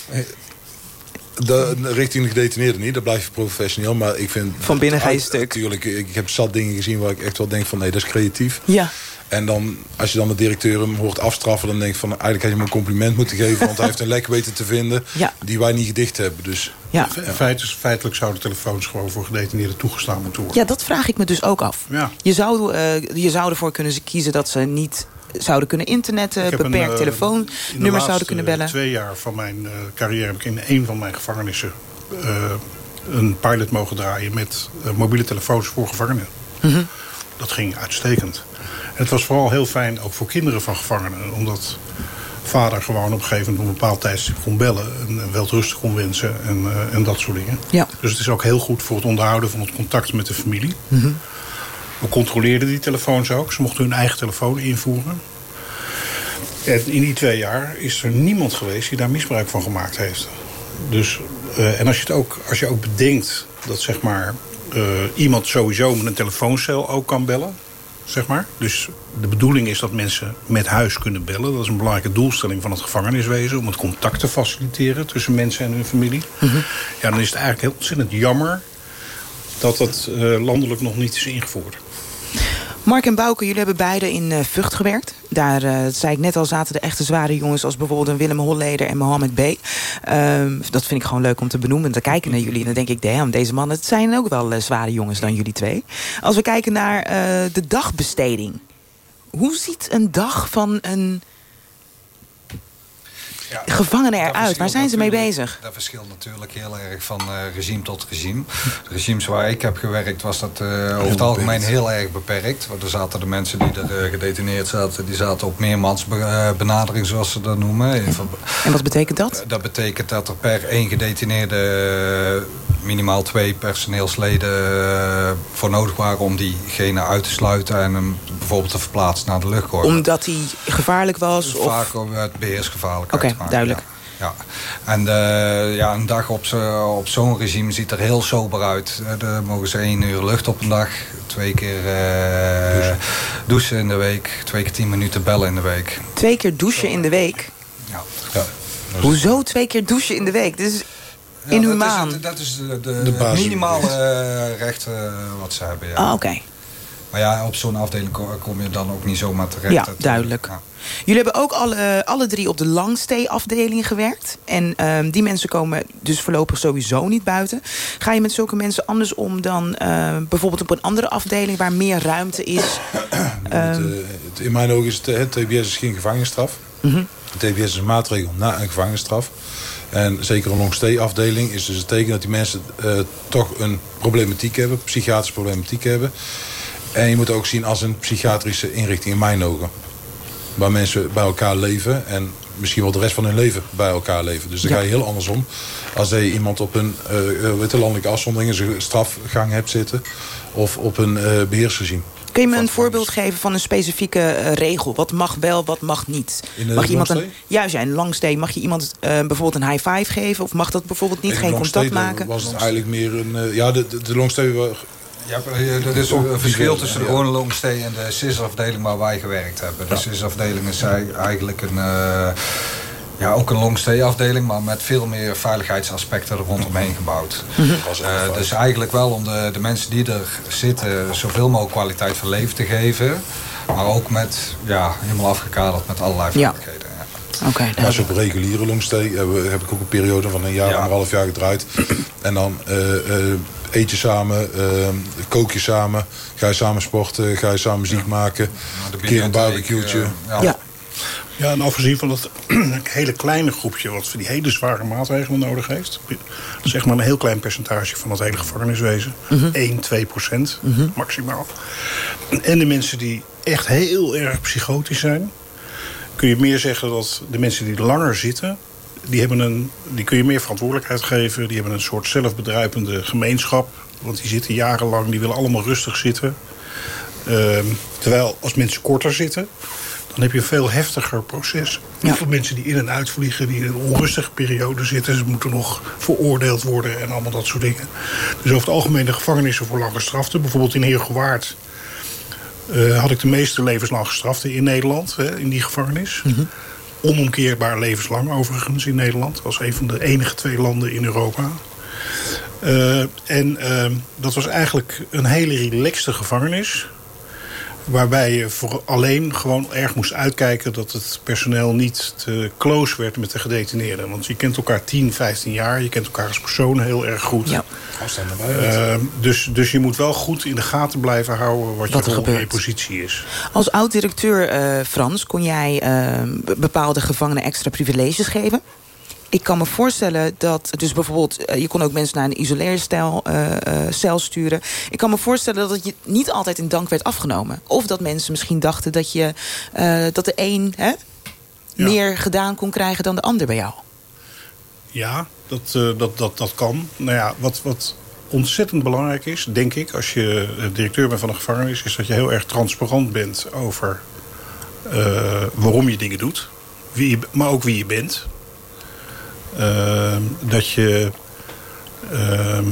De, richting de gedetineerde niet, daar blijf je professioneel. Maar ik vind... Van binnen ga je stuk. Natuurlijk, ik heb zat dingen gezien waar ik echt wel denk van... nee, dat is creatief. Ja. En dan, als je dan de directeur hem hoort afstraffen... dan denk ik van, eigenlijk had je hem een compliment moeten geven... want hij heeft een lek weten te vinden [laughs] Ja. die wij niet gedicht hebben. Dus Ja. Feit is, feitelijk zouden telefoons gewoon voor gedetineerden toegestaan moeten worden. ja, dat vraag ik me dus ook af. Ja. Je, zou, eh, je zou ervoor kunnen kiezen dat ze niet zouden kunnen internetten... Beperkt een, eh, telefoonnummers zouden kunnen bellen. twee jaar van mijn eh, carrière heb ik in een van mijn gevangenissen... eh, een pilot mogen draaien met mobiele telefoons voor gevangenen. Mhm. Dat ging uitstekend. En het was vooral heel fijn, ook voor kinderen van gevangenen... omdat vader gewoon op een gegeven moment op een bepaald tijdstip kon bellen... en eh, welterustig kon wensen en, en dat soort dingen. Ja. Dus het is ook heel goed voor het onderhouden van het contact met de familie. We controleerden die telefoons ook. Ze mochten hun eigen telefoon invoeren. En in die twee jaar is er niemand geweest die daar misbruik van gemaakt heeft. Dus, eh, en als je, het ook, als je ook bedenkt dat zeg maar, eh, iemand sowieso met een telefooncel ook kan bellen. Zeg maar. Dus de bedoeling is dat mensen met huis kunnen bellen. Dat is een belangrijke doelstelling van het gevangeniswezen. Om het contact te faciliteren tussen mensen en hun familie. Ja, dan is het eigenlijk heel ontzettend jammer dat dat eh, landelijk nog niet is ingevoerd. Mark en Bouke, jullie hebben beide in eh, Vught gewerkt. Daar, eh, zei ik net al, zaten de echte zware jongens... als bijvoorbeeld Willem Holleder en Mohammed B. Ehm, dat vind ik gewoon leuk om te benoemen. Te kijken naar jullie en dan denk ik... damn, deze mannen het zijn ook wel eh, zware jongens dan jullie twee. Als we kijken naar de dagbesteding. Hoe ziet een dag van een gevangene Dat eruit? Waar zijn ze mee bezig? Dat verschilt natuurlijk heel erg van eh, regime tot regime. De regimes waar ik heb gewerkt was dat eh, over het algemeen heel erg beperkt. Want er zaten de mensen die er eh, gedetineerd zaten... die zaten op meermansbenadering, zoals ze dat noemen. Verb- En wat betekent dat? dat betekent dat er per één gedetineerde minimaal twee personeelsleden voor nodig waren om diegene uit te sluiten en hem bijvoorbeeld te verplaatsen naar de luchtkorps. Omdat hij gevaarlijk was? Of... Vaak het beheersgevaarlijk Oké, te maken, duidelijk. Ja. Ja. En eh, ja, een dag op, zo- op zo'n regime ziet er heel sober uit. Eh, Er mogen ze één uur lucht op een dag. Twee keer eh, douchen. in de week. Twee keer tien minuten bellen in de week. Twee keer douchen in de week? Ja. ja, Hoezo twee keer douchen in de week? Dit is Ja, inhumaan. Dat is, dat is de, de, De minimale eh, recht eh, wat ze hebben. Ja. Ah, oké. Maar ja, op zo'n afdeling ko- kom je dan ook niet zomaar terecht. Ja, eh, duidelijk. ja. Jullie hebben ook alle, alle drie op de langstay-afdeling gewerkt. En ehm, die mensen komen dus voorlopig sowieso niet buiten. Ga je met zulke mensen anders om dan eh, bijvoorbeeld op een andere afdeling... waar meer ruimte is? [coughs] Ehm. eh, het- in mijn ogen is het, TBS is geen gevangenisstraf. TBS is een maatregel na een gevangenisstraf. En zeker een long-stay afdeling is dus het teken dat die mensen eh, toch een problematiek hebben, psychiatrische problematiek hebben. En je moet ook zien als een psychiatrische inrichting in mijn ogen. Waar mensen bij elkaar leven en misschien wel de rest van hun leven bij elkaar leven. Dus Ja. ga je heel andersom. Als je iemand op een je, landelijke afzondering in zijn strafgang hebt zitten. Of op een beheersregime. Kun je me een voorbeeld anders. geven van een specifieke regel? Wat mag wel, wat mag niet? Mag je iemand een, longstay? ja, een langstay, mag je iemand bijvoorbeeld een high five geven? Of mag dat bijvoorbeeld niet? En Geen contact maken? was het eigenlijk meer een... ja, de, de, de. Ja, eh, er is een verschil tussen de gewone longstay en de SIS-afdeling waar wij gewerkt hebben. De SIS-afdeling is ei- eigenlijk een, eh, ja, ook een longstay-afdeling, maar met veel meer veiligheidsaspecten er rondomheen gebouwd. was ook Eh, dus eigenlijk wel om de, de mensen die er zitten zoveel mogelijk kwaliteit van leven te geven. Maar ook met, ja, helemaal afgekaderd met allerlei Ja. vaardigheden. Ja. Oké, Maar duidelijk. op reguliere longstay heb, heb ik ook een periode van een jaar, Ja. anderhalf jaar gedraaid. [clears throat] En dan eh, eh, eet je samen, eh, kook je samen, ga je samen sporten, ga je samen muziek maken. Een keer een barbecue'tje. eh, ja. Ja. Ja, en afgezien van [clears throat] dat hele kleine groepje... wat voor die hele zware maatregelen nodig heeft... zeg maar een heel klein percentage van het hele gevangeniswezen. 1, 2 procent maximaal. En de mensen die echt heel erg psychotisch zijn... kun je meer zeggen dat de mensen die langer zitten... Die, hebben een, die kun je meer verantwoordelijkheid geven. Die hebben een soort zelfbedruipende gemeenschap. Want die zitten jarenlang, die willen allemaal rustig zitten. Ehm, terwijl als mensen korter zitten, dan heb je een veel heftiger proces. Ja. Hoeveel mensen die in en uitvliegen, die in een onrustige periode zitten. Ze moeten nog veroordeeld worden en allemaal dat soort dingen. Dus over het algemeen de gevangenissen voor lange straften. Bijvoorbeeld in Heergewaard eh, had ik de meeste levenslang gestraften in Nederland. Hè, in die gevangenis. Onomkeerbaar levenslang overigens in Nederland. Was een van de enige twee landen in Europa. Eh, en eh, dat was eigenlijk een hele relaxte gevangenis. Waarbij je voor alleen gewoon erg moest uitkijken... dat het personeel niet te close werd met de gedetineerden. Want je kent elkaar 10, 15 jaar. Je kent elkaar als persoon heel erg goed. Ja. Eh, dus, dus je moet wel goed in de gaten blijven houden... wat, Wat je, rol je positie is. Als oud-directeur eh, Frans, kon jij eh, be- bepaalde gevangenen extra privileges geven? Ik kan me voorstellen dat, dus bijvoorbeeld, eh, je kon ook mensen naar een isoleercel eh, eh, cel sturen. Ik kan me voorstellen dat het je niet altijd in dank werd afgenomen. Of dat mensen misschien dachten dat, je, dat de een hè, Ja. meer gedaan kon krijgen dan de ander bij jou. Ja, dat, dat, dat, dat kan. Nou ja, wat, wat ontzettend belangrijk is, denk ik... als je directeur bent van een gevangenis... is dat je heel erg transparant bent over waarom je dingen doet. Wie je, maar ook wie je bent. Eh, dat je ehm,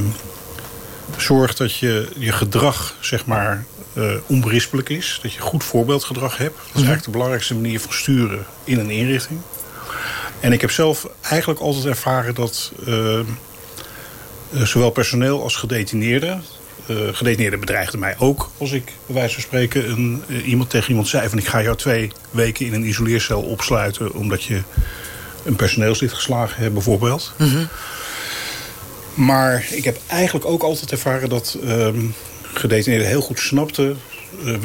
zorgt dat je, je gedrag, zeg maar, eh, onberispelijk is. Dat je goed voorbeeldgedrag hebt. Dat is eigenlijk de belangrijkste manier van sturen in een inrichting. En ik heb zelf eigenlijk altijd ervaren dat eh, eh, zowel personeel als gedetineerden... eh gedetineerden bedreigden mij ook als ik bij wijze van spreken een, iemand tegen iemand zei... van ik ga jou twee weken in een isoleercel opsluiten... omdat je een personeelslid geslagen hebt bijvoorbeeld. Maar ik heb eigenlijk ook altijd ervaren dat ehm gedetineerden heel goed snapten... eh, eh,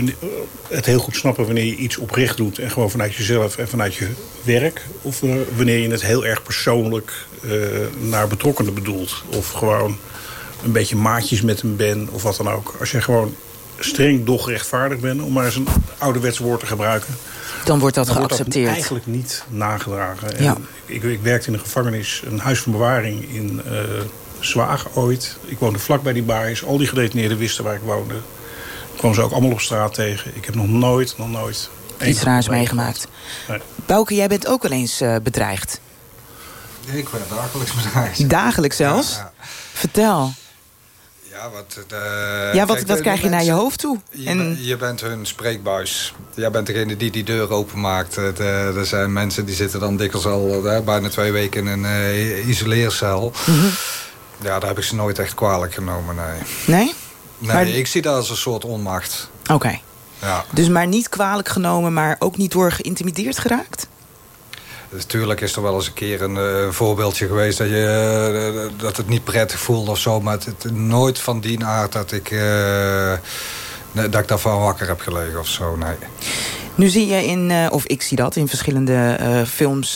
het heel goed snappen wanneer je iets oprecht doet... en gewoon vanuit jezelf en vanuit je werk. Of eh, wanneer je het heel erg persoonlijk naar betrokkenen bedoelt. Of gewoon een beetje maatjes met hem bent of wat dan ook. Als je gewoon streng, doch rechtvaardig bent... om maar eens een ouderwets woord te gebruiken... Dan wordt dat dan wordt dat geaccepteerd. eigenlijk niet nagedragen. En Ja. ik, ik werkte in een gevangenis, een huis van bewaring in eh Zwaag ooit. Ik woonde vlak bij die baais. Al die gedetineerden wisten waar ik woonde. Ik kwam ze ook allemaal op straat tegen. Ik heb nog nooit, nog nooit... één Iets raars meegemaakt. gehad. Bouke, jij bent ook wel eens eh, bedreigd. Ik werd dagelijks bedreigd. Dagelijks zelfs. Ja, Vertel. Ja, wat, eh, ja, wat, kijk, wat de- krijg de je naar je hoofd toe? Je, En, je bent hun spreekbuis. Jij bent degene die die deur openmaakt. Eh, er zijn mensen die zitten dan dikwijls al eh, bijna twee weken in een isoleercel. Mhm. Ja, daar heb ik ze nooit echt kwalijk genomen, nee. nee? Nee, Maar- ik zie dat als een soort onmacht. Oké. Ja. Dus maar niet kwalijk genomen, maar ook niet door geïntimideerd geraakt? Natuurlijk is er wel eens een keer een eh, voorbeeldje geweest... Dat, je, eh, dat het niet prettig voelde of zo. Maar het, nooit van die aard dat ik, eh, dat ik daarvan wakker heb gelegen of zo, nee. Nu zie je in, of ik zie dat in verschillende films...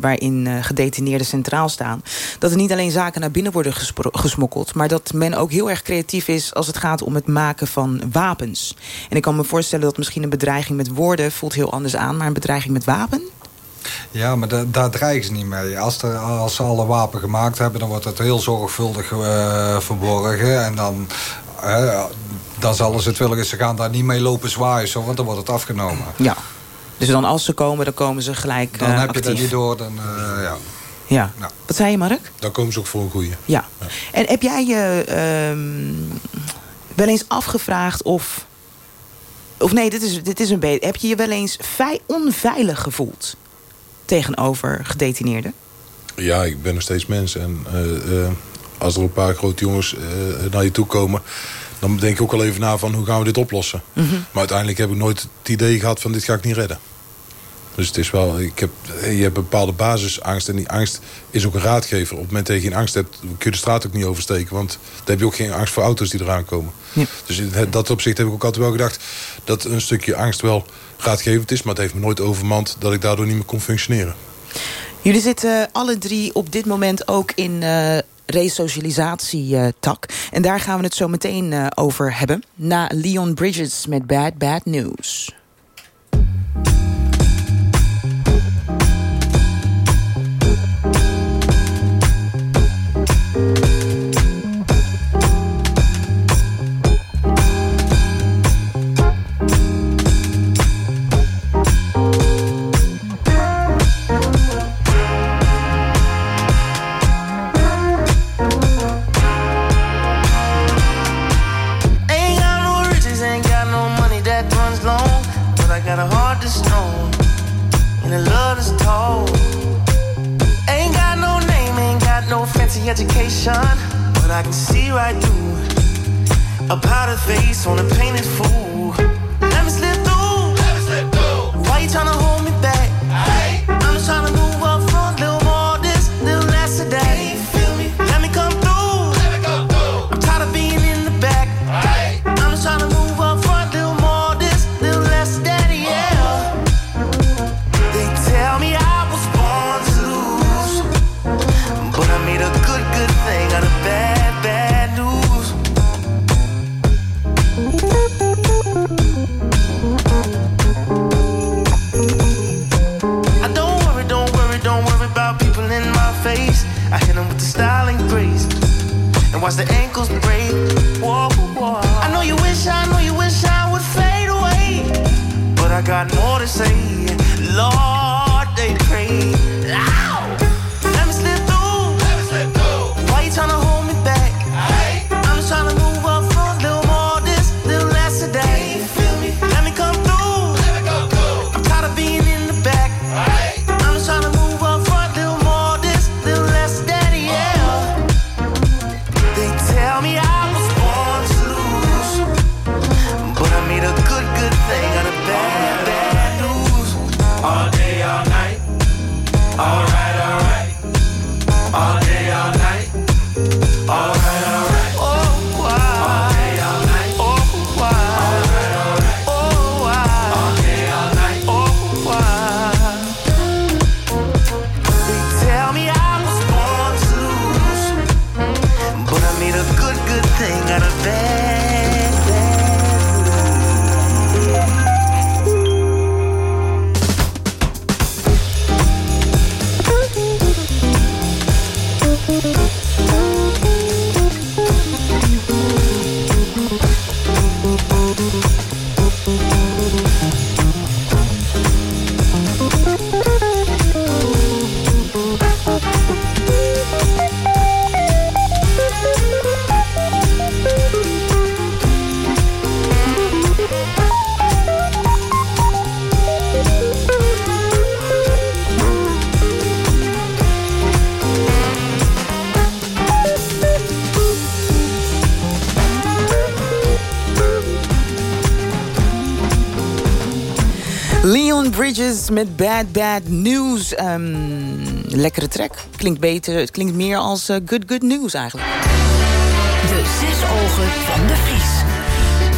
waarin eh, gedetineerden centraal staan... dat er niet alleen zaken naar binnen worden gesmokkeld... maar dat men ook heel erg creatief is als het gaat om het maken van wapens. En ik kan me voorstellen dat misschien een bedreiging met woorden... voelt heel anders aan, maar een bedreiging met wapen? Ja, maar da- daar dreigen ze niet mee. Als, er, als ze alle wapen gemaakt hebben, dan wordt het heel zorgvuldig eh, verborgen. En dan, eh, dan zullen ze het willen. Ze gaan daar niet mee lopen zwaaien, zo, want dan wordt het afgenomen. Ja. Dus dan als ze komen, dan komen ze gelijk Dan eh, heb je dat niet door. Dan, eh, ja. Ja. Nou. Wat zei je, Mark? Dan komen ze ook voor een goeie. Ja. En heb jij je ehm, wel eens afgevraagd of... Of nee, dit is, dit is een beetje... Heb je je wel eens vei- onveilig gevoeld tegenover gedetineerden? Ja, ik ben nog steeds mens. En eh, eh, als er een paar grote jongens eh, naar je toe komen... dan denk ik ook al even na van hoe gaan we dit oplossen. Maar uiteindelijk heb ik nooit het idee gehad van dit ga ik niet redden. Dus het is wel, ik heb, je hebt een bepaalde basisangst. En die angst is ook een raadgever. Op het moment dat je geen angst hebt, kun je de straat ook niet oversteken. Want dan heb je ook geen angst voor auto's die eraan komen. Ja. Dus in dat opzicht heb ik ook altijd wel gedacht... dat een stukje angst wel raadgevend is. Maar het heeft me nooit overmand dat ik daardoor niet meer kon functioneren. Jullie zitten alle drie op dit moment ook in eh resocialisatietak. en daar gaan we het zo meteen eh, over hebben. Na Leon Bridges met Bad Bad News. Education. But I can see right through a powdered face on a painted fool. Met Bad Bad News. Ehm, lekkere track. Klinkt beter. Het klinkt meer als eh, good good news eigenlijk. De zes ogen van de Vries.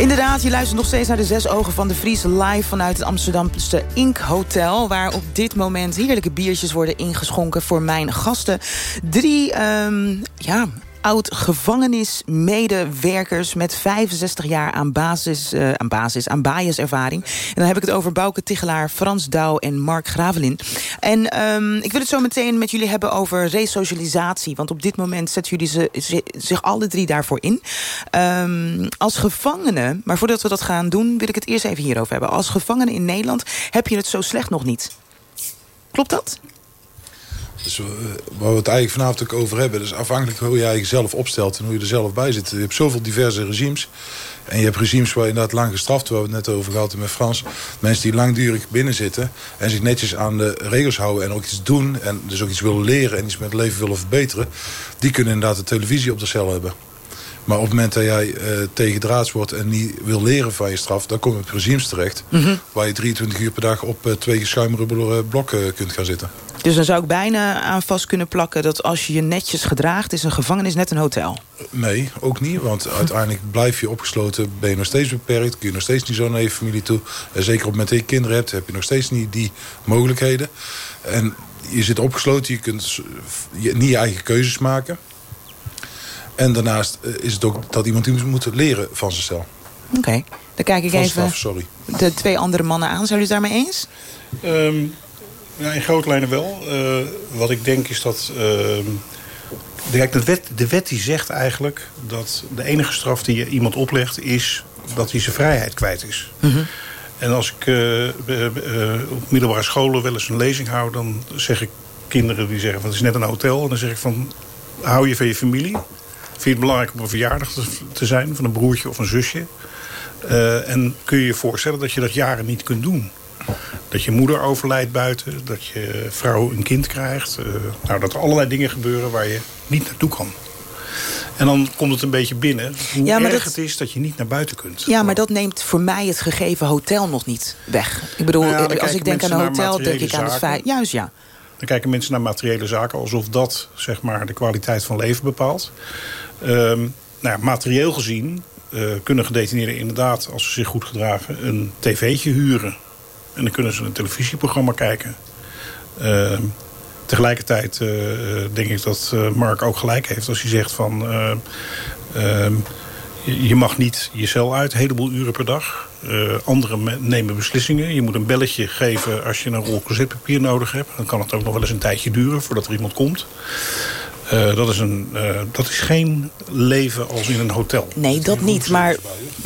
Inderdaad, je luistert nog steeds naar de Zes Ogen van de Vries... live vanuit het Amsterdamse Ink Hotel... waar op dit moment heerlijke biertjes worden ingeschonken voor mijn gasten. Drie, ehm, ja, oud-gevangenismedewerkers met 65 jaar aan basis, eh, aan basis, aan baaierservaring. En dan heb ik het over Bouke Tichelaar, Frans Douw en Mark Gravelin. En ehm, ik wil het zo meteen met jullie hebben over resocialisatie. Want op dit moment zetten jullie ze, zi- zich alle drie daarvoor in. Ehm, als gevangene, maar voordat we dat gaan doen... wil ik het eerst even hierover hebben. Als gevangene in Nederland heb je het zo slecht nog niet. Klopt dat? Dus, eh, waar we het eigenlijk vanavond ook over hebben... is afhankelijk hoe jij jezelf opstelt en hoe je er zelf bij zit. Je hebt zoveel diverse regimes. En je hebt regimes waar je inderdaad lang gestraft... waar we het net over gehad hebben met Frans. Mensen die langdurig binnen zitten... en zich netjes aan de regels houden en ook iets doen... en dus ook iets willen leren en iets met het leven willen verbeteren... die kunnen inderdaad de televisie op de cel hebben. Maar op het moment dat jij eh tegen draads wordt en niet wil leren van je straf... dan kom je op regimes terecht... waar je 23 uur per dag op eh, twee geschuimerde blokken kunt gaan zitten. Dus dan zou ik bijna aan vast kunnen plakken... dat als je je netjes gedraagt, is een gevangenis net een hotel. Nee, ook niet. Want [laughs] uiteindelijk blijf je opgesloten. Ben je nog steeds beperkt. Kun je nog steeds niet zo naar je familie toe. En zeker op het moment dat je kinderen hebt... heb je nog steeds niet die mogelijkheden. En je zit opgesloten. Je kunt niet je eigen keuzes maken. En daarnaast eh, is het ook dat iemand die moet leren van zijn cel. Oké, dan kijk ik Van even straf, sorry. de twee andere mannen aan. Zijn jullie het daarmee eens? Ehm, ja, in grote lijnen wel. Eh, wat ik denk is dat... ehm, kijk, de, wet, de wet die zegt eigenlijk dat de enige straf die je iemand oplegt... is dat hij zijn vrijheid kwijt is. En als ik eh, eh, op middelbare scholen wel eens een lezing hou... dan zeg ik kinderen die zeggen van het is net een hotel. En dan zeg ik van hou je van je familie. Vind je het belangrijk om een verjaardag te, te zijn van een broertje of een zusje? En kun je je voorstellen dat je dat jaren niet kunt doen? Dat je moeder overlijdt buiten, dat je vrouw een kind krijgt. eh, nou, dat er allerlei dingen gebeuren waar je niet naartoe kan. En dan komt het een beetje binnen hoe Ja, maar erg dat- het is dat je niet naar buiten kunt. Ja, maar dat neemt voor mij het gegeven hotel nog niet weg. Ik bedoel, Nou ja, als ik denk aan een hotel, denk ik aan het feit... Juist, ja. Dan kijken mensen naar materiële zaken alsof dat zeg maar, de kwaliteit van leven bepaalt. Ehm, nou ja, materieel gezien eh, kunnen gedetineerden inderdaad, als ze zich goed gedragen, een tv'tje huren. En dan kunnen ze een televisieprogramma kijken. Ehm, tegelijkertijd eh, denk ik dat eh, Mark ook gelijk heeft als hij zegt van... eh, ehm, je mag niet je cel uit, een heleboel uren per dag. Anderen me- nemen beslissingen. Je moet een belletje geven als je een rol corsetpapier nodig hebt. Dan kan het ook nog wel eens een tijdje duren voordat er iemand komt. Eh, dat, is een, eh, dat is geen leven als in een hotel. Nee, dat niet, maar...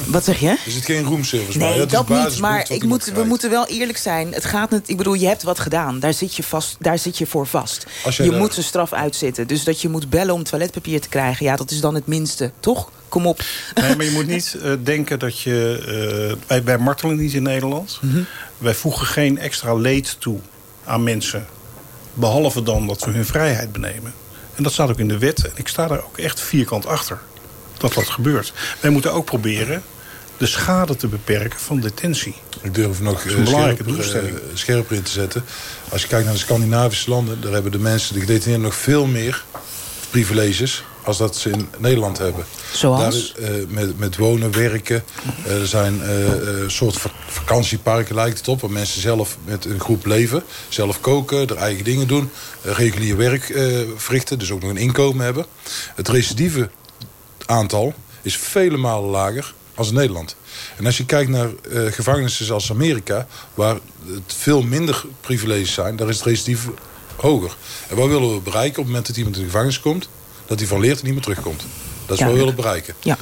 Wat zeg je? Er zit geen roomservice. Nee, is dat niet. Maar ik moet, we moeten wel eerlijk zijn. Het gaat niet, ik bedoel, je hebt wat gedaan. Daar zit je, vast, daar zit je voor vast. Je daar- moet een straf uitzitten. Dus dat je moet bellen om toiletpapier te krijgen... ja, dat is dan het minste, toch? Kom op. Nee, maar je [laughs] moet niet eh, denken dat je... wij, wij martelen niet in Nederland. Mhm. Wij voegen geen extra leed toe aan mensen. Behalve dan dat we hun vrijheid benemen. En dat staat ook in de wet. En ik sta daar ook echt vierkant achter. Dat dat gebeurt. Wij moeten ook proberen de schade te beperken van detentie. Ik durf nog is een eh, belangrijke doelstelling. eh, scherper in te zetten. Als je kijkt naar de Scandinavische landen... daar hebben de mensen, de gedetineerden, nog veel meer privileges... als dat ze in Nederland hebben. Zoals? Daar eh, met, met wonen, werken. Eh, er zijn eh, eh, soort va- vakantieparken, lijkt het op... waar mensen zelf met een groep leven. Zelf koken, er eigen dingen doen. regulier werk verrichten, dus ook nog een inkomen hebben. Het recidieve aantal is vele malen lager als in Nederland. En als je kijkt naar gevangenissen zoals Amerika... waar het veel minder privileges zijn, daar is het recidief hoger. En wat willen we bereiken op het moment dat iemand in de gevangenis komt... dat hij van leert en niet meer terugkomt. Dat is Ja. wat we willen bereiken. Ja.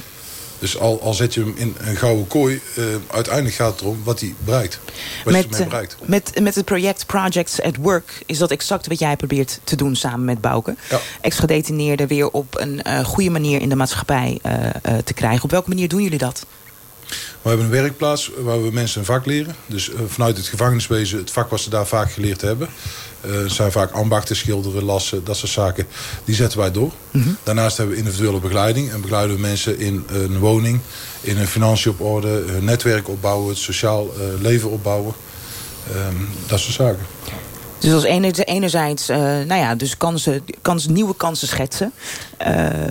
Dus al, al zet je hem in een gouden kooi... eh, uiteindelijk gaat het erom wat hij bereikt. Wat Met, bereikt. met, met het project Projects at Work is dat exact wat jij probeert te doen samen met Bouke. Ja. Ex-gedetineerden weer op een eh, goede manier in de maatschappij eh, te krijgen. Op welke manier doen jullie dat? We hebben een werkplaats waar we mensen een vak leren. Dus vanuit het gevangeniswezen, het vak wat ze daar vaak geleerd hebben. Eh, het zijn vaak ambachten, schilderen, lassen, dat soort zaken. Die zetten wij door. Daarnaast hebben we individuele begeleiding. En begeleiden we mensen in een woning, in hun financiën op orde, hun netwerk opbouwen, het sociaal eh, leven opbouwen. Ehm, dat soort zaken. Dus als ene, enerzijds, eh, nou ja, dus kansen, kansen, nieuwe kansen schetsen.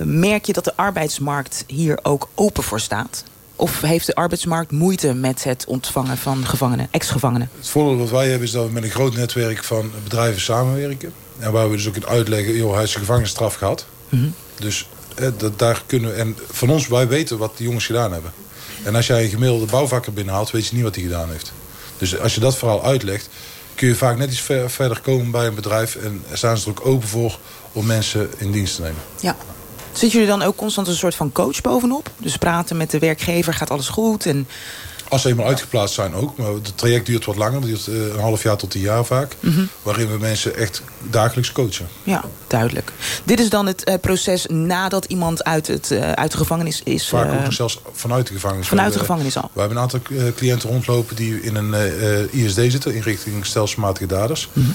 Merk je dat de arbeidsmarkt hier ook open voor staat? Of heeft de arbeidsmarkt moeite met het ontvangen van gevangenen, ex-gevangenen? Het voordeel wat wij hebben is dat we met een groot netwerk van bedrijven samenwerken. En waar we dus ook in uitleggen, joh, hij heeft zijn gevangenisstraf gehad. Dus eh, dat, daar kunnen we, en van ons, wij weten wat die jongens gedaan hebben. En als jij een gemiddelde bouwvakker binnenhaalt, weet je niet wat hij gedaan heeft. Dus als je dat verhaal uitlegt, kun je vaak net iets ver- verder komen bij een bedrijf. En staan ze er ook open voor om mensen in dienst te nemen. Ja. Zitten jullie dan ook constant een soort van coach bovenop? Dus praten met de werkgever, gaat alles goed? En Als ze eenmaal uitgeplaatst zijn ook. Maar het traject duurt wat langer. Het duurt eh, een half jaar tot een jaar vaak. Waarin we mensen echt dagelijks coachen. ja, duidelijk. Dit is dan het eh, proces nadat iemand uit, het, eh, uit de gevangenis is. Vaak ook nog zelfs vanuit de gevangenis. vanuit de gevangenis al. We hebben een aantal cliënten rondlopen die in een ISD zitten. Inrichting stelselmatige daders. Mhm.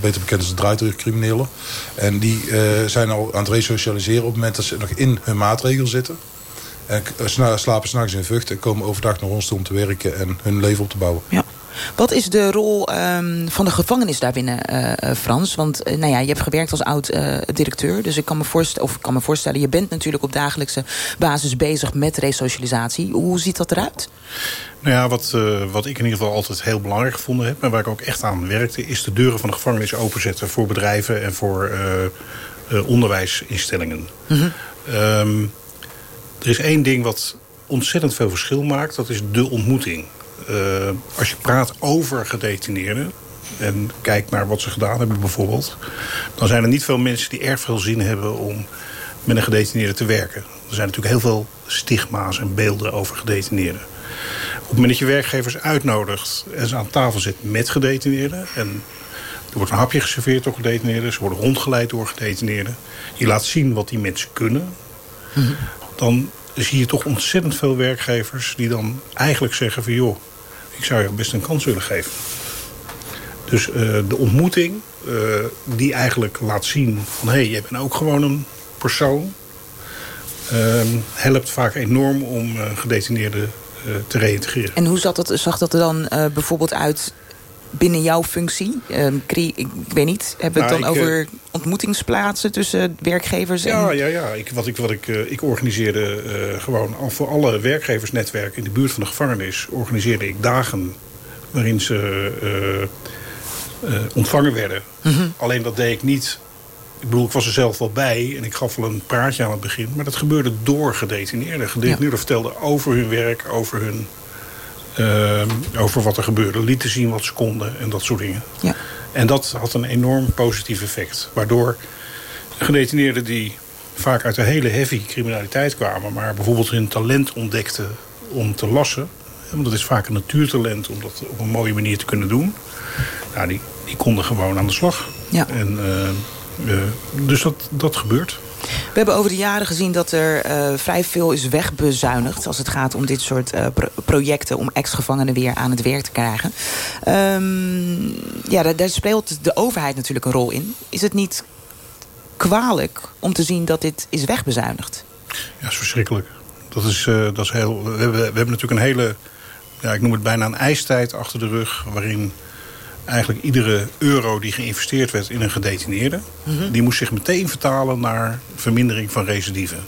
Beter bekend als de draaideurcriminelen. En die zijn al aan het resocialiseren op het moment dat ze nog in hun maatregel zitten. En sna- slapen s'nachts in vucht en komen overdag naar ons toe om te werken en hun leven op te bouwen. Ja. Wat is de rol ehm, van de gevangenis daarbinnen, eh, eh, Frans? Want eh, nou ja, je hebt gewerkt als oud-directeur. dus ik kan, me voorstellen, of ik kan me voorstellen... je bent natuurlijk op dagelijkse basis bezig met resocialisatie. Hoe ziet dat eruit? Nou ja, wat, eh, wat ik in ieder geval altijd heel belangrijk gevonden heb... en waar ik ook echt aan werkte... is de deuren van de gevangenis openzetten voor bedrijven... en voor eh, eh, onderwijsinstellingen. Ehm, er is één ding wat ontzettend veel verschil maakt. Dat is de ontmoeting. Eh, als je praat over gedetineerden... en kijkt naar wat ze gedaan hebben bijvoorbeeld... dan zijn er niet veel mensen die erg veel zin hebben... om met een gedetineerde te werken. Er zijn natuurlijk heel veel stigma's en beelden over gedetineerden. Op het moment dat je werkgevers uitnodigt en ze aan tafel zet met gedetineerden... en er wordt een hapje geserveerd door gedetineerden... ze worden rondgeleid door gedetineerden... je laat zien wat die mensen kunnen... dan zie je toch ontzettend veel werkgevers die dan eigenlijk zeggen van... joh, ik zou je best een kans willen geven. Dus eh, de ontmoeting eh, die eigenlijk laat zien van... hé, hey, jij bent ook gewoon een persoon... ehm, helpt vaak enorm om eh, gedetineerden te reïntegreren. En hoe zat dat, zag dat er dan bijvoorbeeld uit binnen jouw functie? Ehm, ik weet niet, hebben we het Nou, dan ik, eh, over ontmoetingsplaatsen tussen werkgevers en... Ja, ja, ja. Ik, wat ik, wat ik, eh, ik organiseerde eh, gewoon al voor alle werkgeversnetwerken in de buurt van de gevangenis... organiseerde ik dagen waarin ze ontvangen werden. Alleen dat deed ik niet... Ik bedoel, ik was er zelf wel bij en ik gaf wel een praatje aan het begin. Maar dat gebeurde door gedetineerden. Gedetineerden vertelden over hun werk, over, hun, over wat er gebeurde. Lieten zien wat ze konden en dat soort dingen. Ja. En dat had een enorm positief effect. Waardoor gedetineerden die vaak uit een hele heavy criminaliteit kwamen... maar bijvoorbeeld hun talent ontdekten om te lassen... want dat is vaak een natuurtalent om dat op een mooie manier te kunnen doen... Nou, die, die konden gewoon aan de slag. Ja. En, eh, eh, dus dat, dat gebeurt. We hebben over de jaren gezien dat er eh, vrij veel is wegbezuinigd... als het gaat om dit soort eh, pro- projecten... om ex-gevangenen weer aan het werk te krijgen. Ehm, ja, daar, daar speelt de overheid natuurlijk een rol in. Is het niet kwalijk om te zien dat dit is wegbezuinigd? Ja, dat is verschrikkelijk. Dat is, eh, dat is heel, we, hebben, we hebben natuurlijk een hele, ja, ik noem het bijna een ijstijd achter de rug... waarin eigenlijk iedere euro die geïnvesteerd werd in een gedetineerde... die moest zich meteen vertalen naar vermindering van recidieven.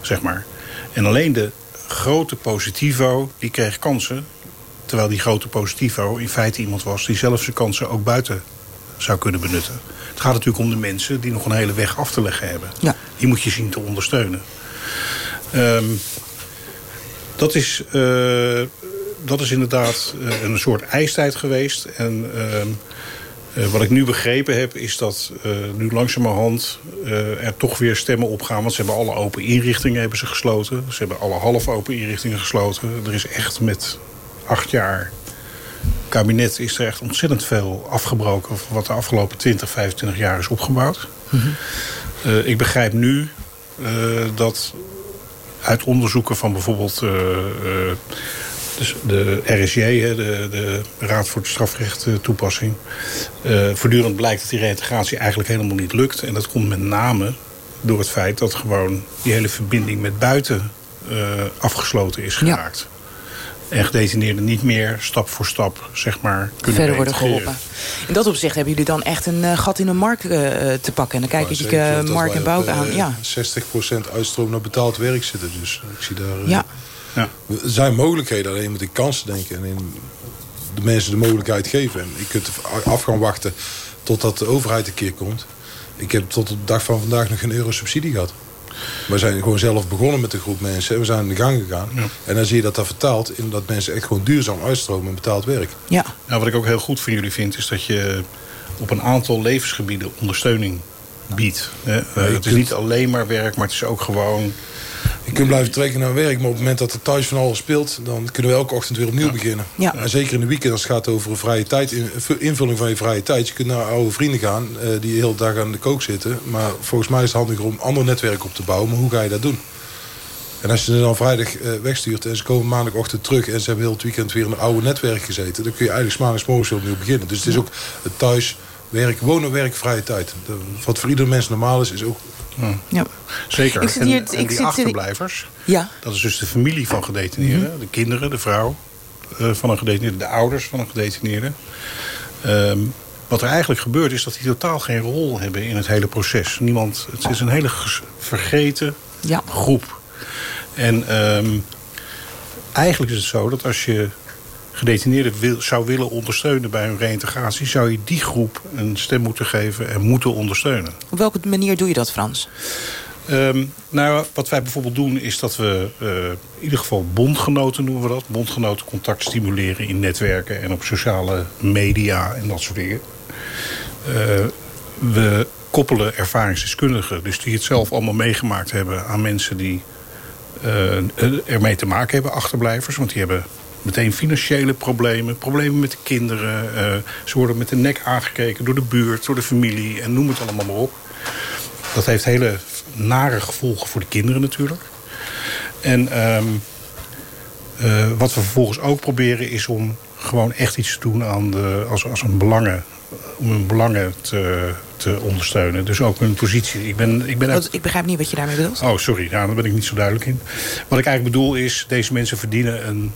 Zeg maar. En alleen de grote positivo, die kreeg kansen... terwijl die grote positivo in feite iemand was... die zelf zijn kansen ook buiten zou kunnen benutten. Het gaat natuurlijk om de mensen die nog een hele weg af te leggen hebben. Ja. Die moet je zien te ondersteunen. Ehm, dat, is, eh, dat is inderdaad eh, een soort ijstijd geweest. En ehm, eh, wat ik nu begrepen heb, is dat eh, nu langzamerhand er toch weer stemmen opgaan. Want ze hebben alle open inrichtingen hebben ze gesloten. Ze hebben alle half open inrichtingen gesloten. Er is echt met acht jaar kabinet is er echt ontzettend veel afgebroken... van wat de afgelopen 20, 25 jaar is opgebouwd. Eh, ik begrijp nu dat uit onderzoeken van bijvoorbeeld dus de RSJ, hè, de, de Raad voor de Strafrecht eh, Toepassing... eh, voortdurend blijkt dat die reïntegratie eigenlijk helemaal niet lukt. En dat komt met name door het feit dat gewoon die hele verbinding met buiten eh, afgesloten is Ja. geraakt. En gedetineerden niet meer stap voor stap zeg maar, kunnen verder worden geholpen. In dat opzicht hebben jullie dan echt een gat in de markt eh, te pakken. En dan kijk ik uh, Mark en eh, aan. Ja. 60% uitstroom naar betaald werk zitten. Dus ik zie daar... Ja. Ja. Er zijn mogelijkheden, alleen moet in kansen denken. En in de mensen de mogelijkheid geven. En je kunt af gaan wachten totdat de overheid een keer komt. Ik heb tot op de dag van vandaag nog geen euro subsidie gehad. We zijn gewoon zelf begonnen met een groep mensen. We zijn aan de gang gegaan. En dan zie je dat dat vertaalt in dat mensen echt gewoon duurzaam uitstromen in betaald werk. Ja. Nou, wat ik ook heel goed van jullie vind, is dat je op een aantal levensgebieden ondersteuning biedt. het is kunt- niet alleen maar werk, maar het is ook gewoon... Je kunt blijven trekken naar werk, maar op het moment dat er thuis van alles speelt... dan kunnen we elke ochtend weer opnieuw beginnen. Ja. En zeker in de weekend als het gaat over een vrije tijd, in- invulling van je vrije tijd. Je kunt naar oude vrienden gaan eh, die de hele dag aan de kook zitten. Maar volgens mij is het handiger om ander netwerk op te bouwen. Maar hoe ga je dat doen? En als je ze dan vrijdag eh, wegstuurt en ze komen maandagochtend terug... en ze hebben heel het weekend weer in een oude netwerk gezeten... dan kun je eigenlijk 's maandags morgens weer opnieuw beginnen. Dus het is ook het thuis, werk, wonen, werk, vrije tijd. Wat voor ieder mens normaal is, is ook... ja. Zeker. Ik zit En- hier- en, ik die zit- achterblijvers, Ja. dat is dus de familie van gedetineerden. De kinderen, de vrouw eh, van een gedetineerde, de ouders van een gedetineerde. Ehm, wat er eigenlijk gebeurt is dat die totaal geen rol hebben in het hele proces. Niemand, het is een hele vergeten Ja. groep. En ehm, eigenlijk is het zo dat als je gedetineerden wil, zou willen ondersteunen bij hun reïntegratie... zou je die groep een stem moeten geven en moeten ondersteunen. Op welke manier doe je dat, Frans? Ehm, nou, wat wij bijvoorbeeld doen is dat we eh, in ieder geval bondgenoten noemen we dat. Bondgenoten contact stimuleren in netwerken en op sociale media en dat soort dingen. Eh, we koppelen ervaringsdeskundigen, dus die het zelf allemaal meegemaakt hebben... aan mensen die eh, ermee te maken hebben, achterblijvers. Want die hebben meteen financiële problemen, problemen met de kinderen. eh, ze worden met de nek aangekeken door de buurt, door de familie en noem het allemaal maar op. Dat heeft hele nare gevolgen voor de kinderen natuurlijk. En ehm, eh, wat we vervolgens ook proberen is om gewoon echt iets te doen aan de, als, als een belangen, om hun belangen te, te ondersteunen. Dus ook hun positie. Ik ben, ik ben uit- ik begrijp niet wat je daarmee bedoelt. Oh, sorry. Nou, daar ben ik niet zo duidelijk in. Wat ik eigenlijk bedoel is, deze mensen verdienen een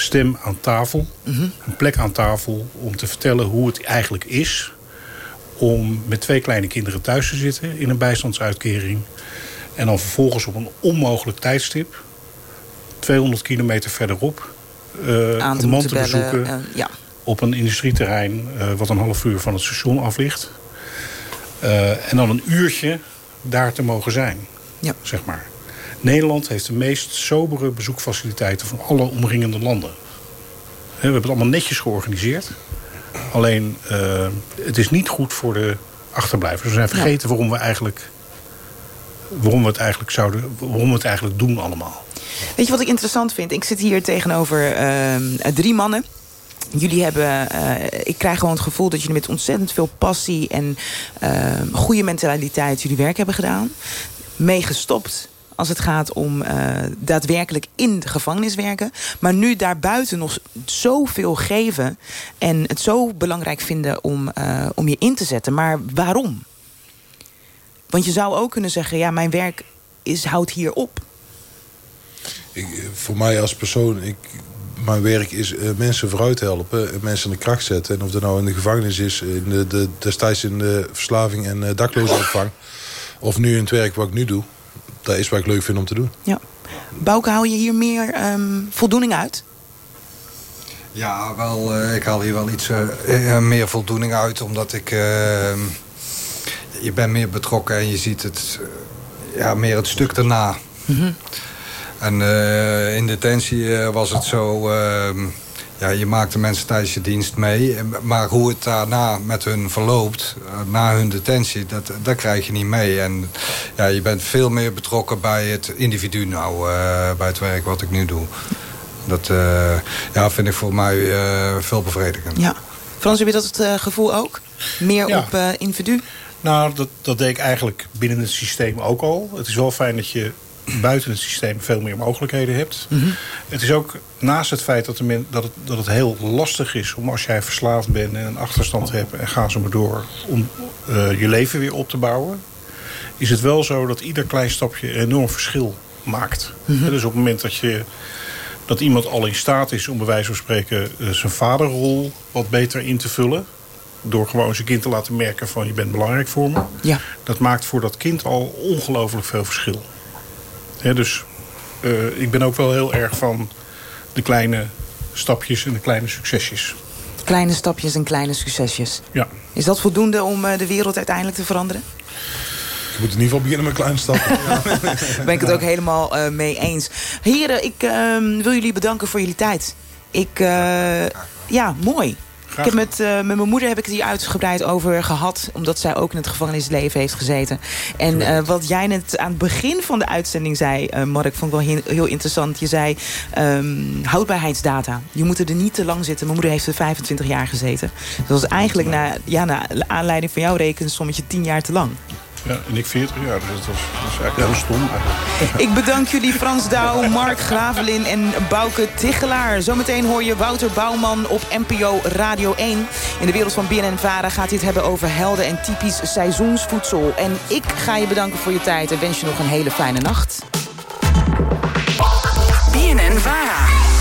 stem aan tafel. Een plek aan tafel om te vertellen hoe het eigenlijk is... om met twee kleine kinderen thuis te zitten in een bijstandsuitkering... en dan vervolgens op een onmogelijk tijdstip... 200 kilometer verderop... eh, Aan een man te bezoeken eh, ja. op een industrieterrein... eh, wat een half uur van het station af ligt. En dan een uurtje daar te mogen zijn Ja. zeg maar. Nederland heeft de meest sobere bezoekfaciliteiten van alle omringende landen. We hebben het allemaal netjes georganiseerd. Alleen, eh, het is niet goed voor de achterblijvers. We zijn vergeten waarom we eigenlijk... Waarom we het eigenlijk zouden... Waarom we het eigenlijk doen allemaal. Weet je wat ik interessant vind? Ik zit hier tegenover ehm, drie mannen. Jullie hebben, eh, ik krijg gewoon het gevoel dat jullie met ontzettend veel passie en ehm, goede mentaliteit jullie werk hebben gedaan. Meegestopt als het gaat om eh, daadwerkelijk in de gevangenis werken. Maar nu daarbuiten nog zoveel geven en het zo belangrijk vinden om, eh, om je in te zetten. Maar waarom? Want je zou ook kunnen zeggen, ja, mijn werk is, houdt hier op. Ik, voor mij als persoon, ik, mijn werk is eh, mensen vooruit helpen. En mensen in de kracht zetten. En of dat nou in de gevangenis is, in de, de, destijds in de verslaving en daklozenopvang. Of nu in het werk wat ik nu doe. Dat is wat ik leuk vind om te doen. Ja. Bouke, haal je hier meer ehm, voldoening uit? Ja, wel, eh, ik haal hier wel iets eh, eh, meer voldoening uit. Omdat ik... eh, je bent meer betrokken en je ziet het, ja, meer het stuk daarna. En eh, in detentie was het zo... ja, je maakt de mensen tijdens je dienst mee. Maar hoe het daarna met hun verloopt, eh, na hun detentie... Dat, dat krijg je niet mee. En ja, je bent veel meer betrokken bij het individu nou... eh, bij het werk wat ik nu doe. Dat eh, ja, vind ik voor mij eh, veel bevredigend. Ja. Frans, heb je dat het gevoel ook? Meer Ja. op eh, individu? Nou, dat, dat deed ik eigenlijk binnen het systeem ook al. Het is wel fijn dat je buiten het systeem veel meer mogelijkheden hebt. Het is ook naast het feit dat, de men, dat, het, dat het heel lastig is... om als jij verslaafd bent en een achterstand hebt... en ga zo maar door, om eh, je leven weer op te bouwen... is het wel zo dat ieder klein stapje een enorm verschil maakt. Dus op het moment dat je dat iemand al in staat is om bij wijze van spreken eh, zijn vaderrol wat beter in te vullen. Door gewoon zijn kind te laten merken van je bent belangrijk voor me. Ja. Dat maakt voor dat kind al ongelooflijk veel verschil. Dus eh, ik ben ook wel heel erg van de kleine stapjes en de kleine succesjes. Kleine stapjes en kleine succesjes. Ja. Is dat voldoende om eh, de wereld uiteindelijk te veranderen? Je moet in ieder geval beginnen met kleine stappen. Daar [laughs] ben ik het ook helemaal eh, mee eens. Heren, ik ehm, wil jullie bedanken voor jullie tijd. Ik, eh, ja, mooi. Ik heb met, eh, met mijn moeder heb ik het hier uitgebreid over gehad. Omdat zij ook in het gevangenisleven heeft gezeten. En eh, wat jij net aan het begin van de uitzending zei, eh, Mark, vond ik wel heel, heel interessant. Je zei ehm, houdbaarheidsdata. Je moet er niet te lang zitten. Mijn moeder heeft er 25 jaar gezeten. Dat was eigenlijk na, ja, na aanleiding van jouw rekensommetje 10 jaar te lang. Ja, en ik 40 jaar, dus dat is eigenlijk heel stom. Ik bedank jullie Frans Douw, Mark Gravelin en Bouke Tichelaar. Zometeen hoor je Wouter Bouwman op NPO Radio 1. In de wereld van BNN Vara gaat hij het hebben over helden en typisch seizoensvoedsel. En ik ga je bedanken voor je tijd en wens je nog een hele fijne nacht. BNN Vara.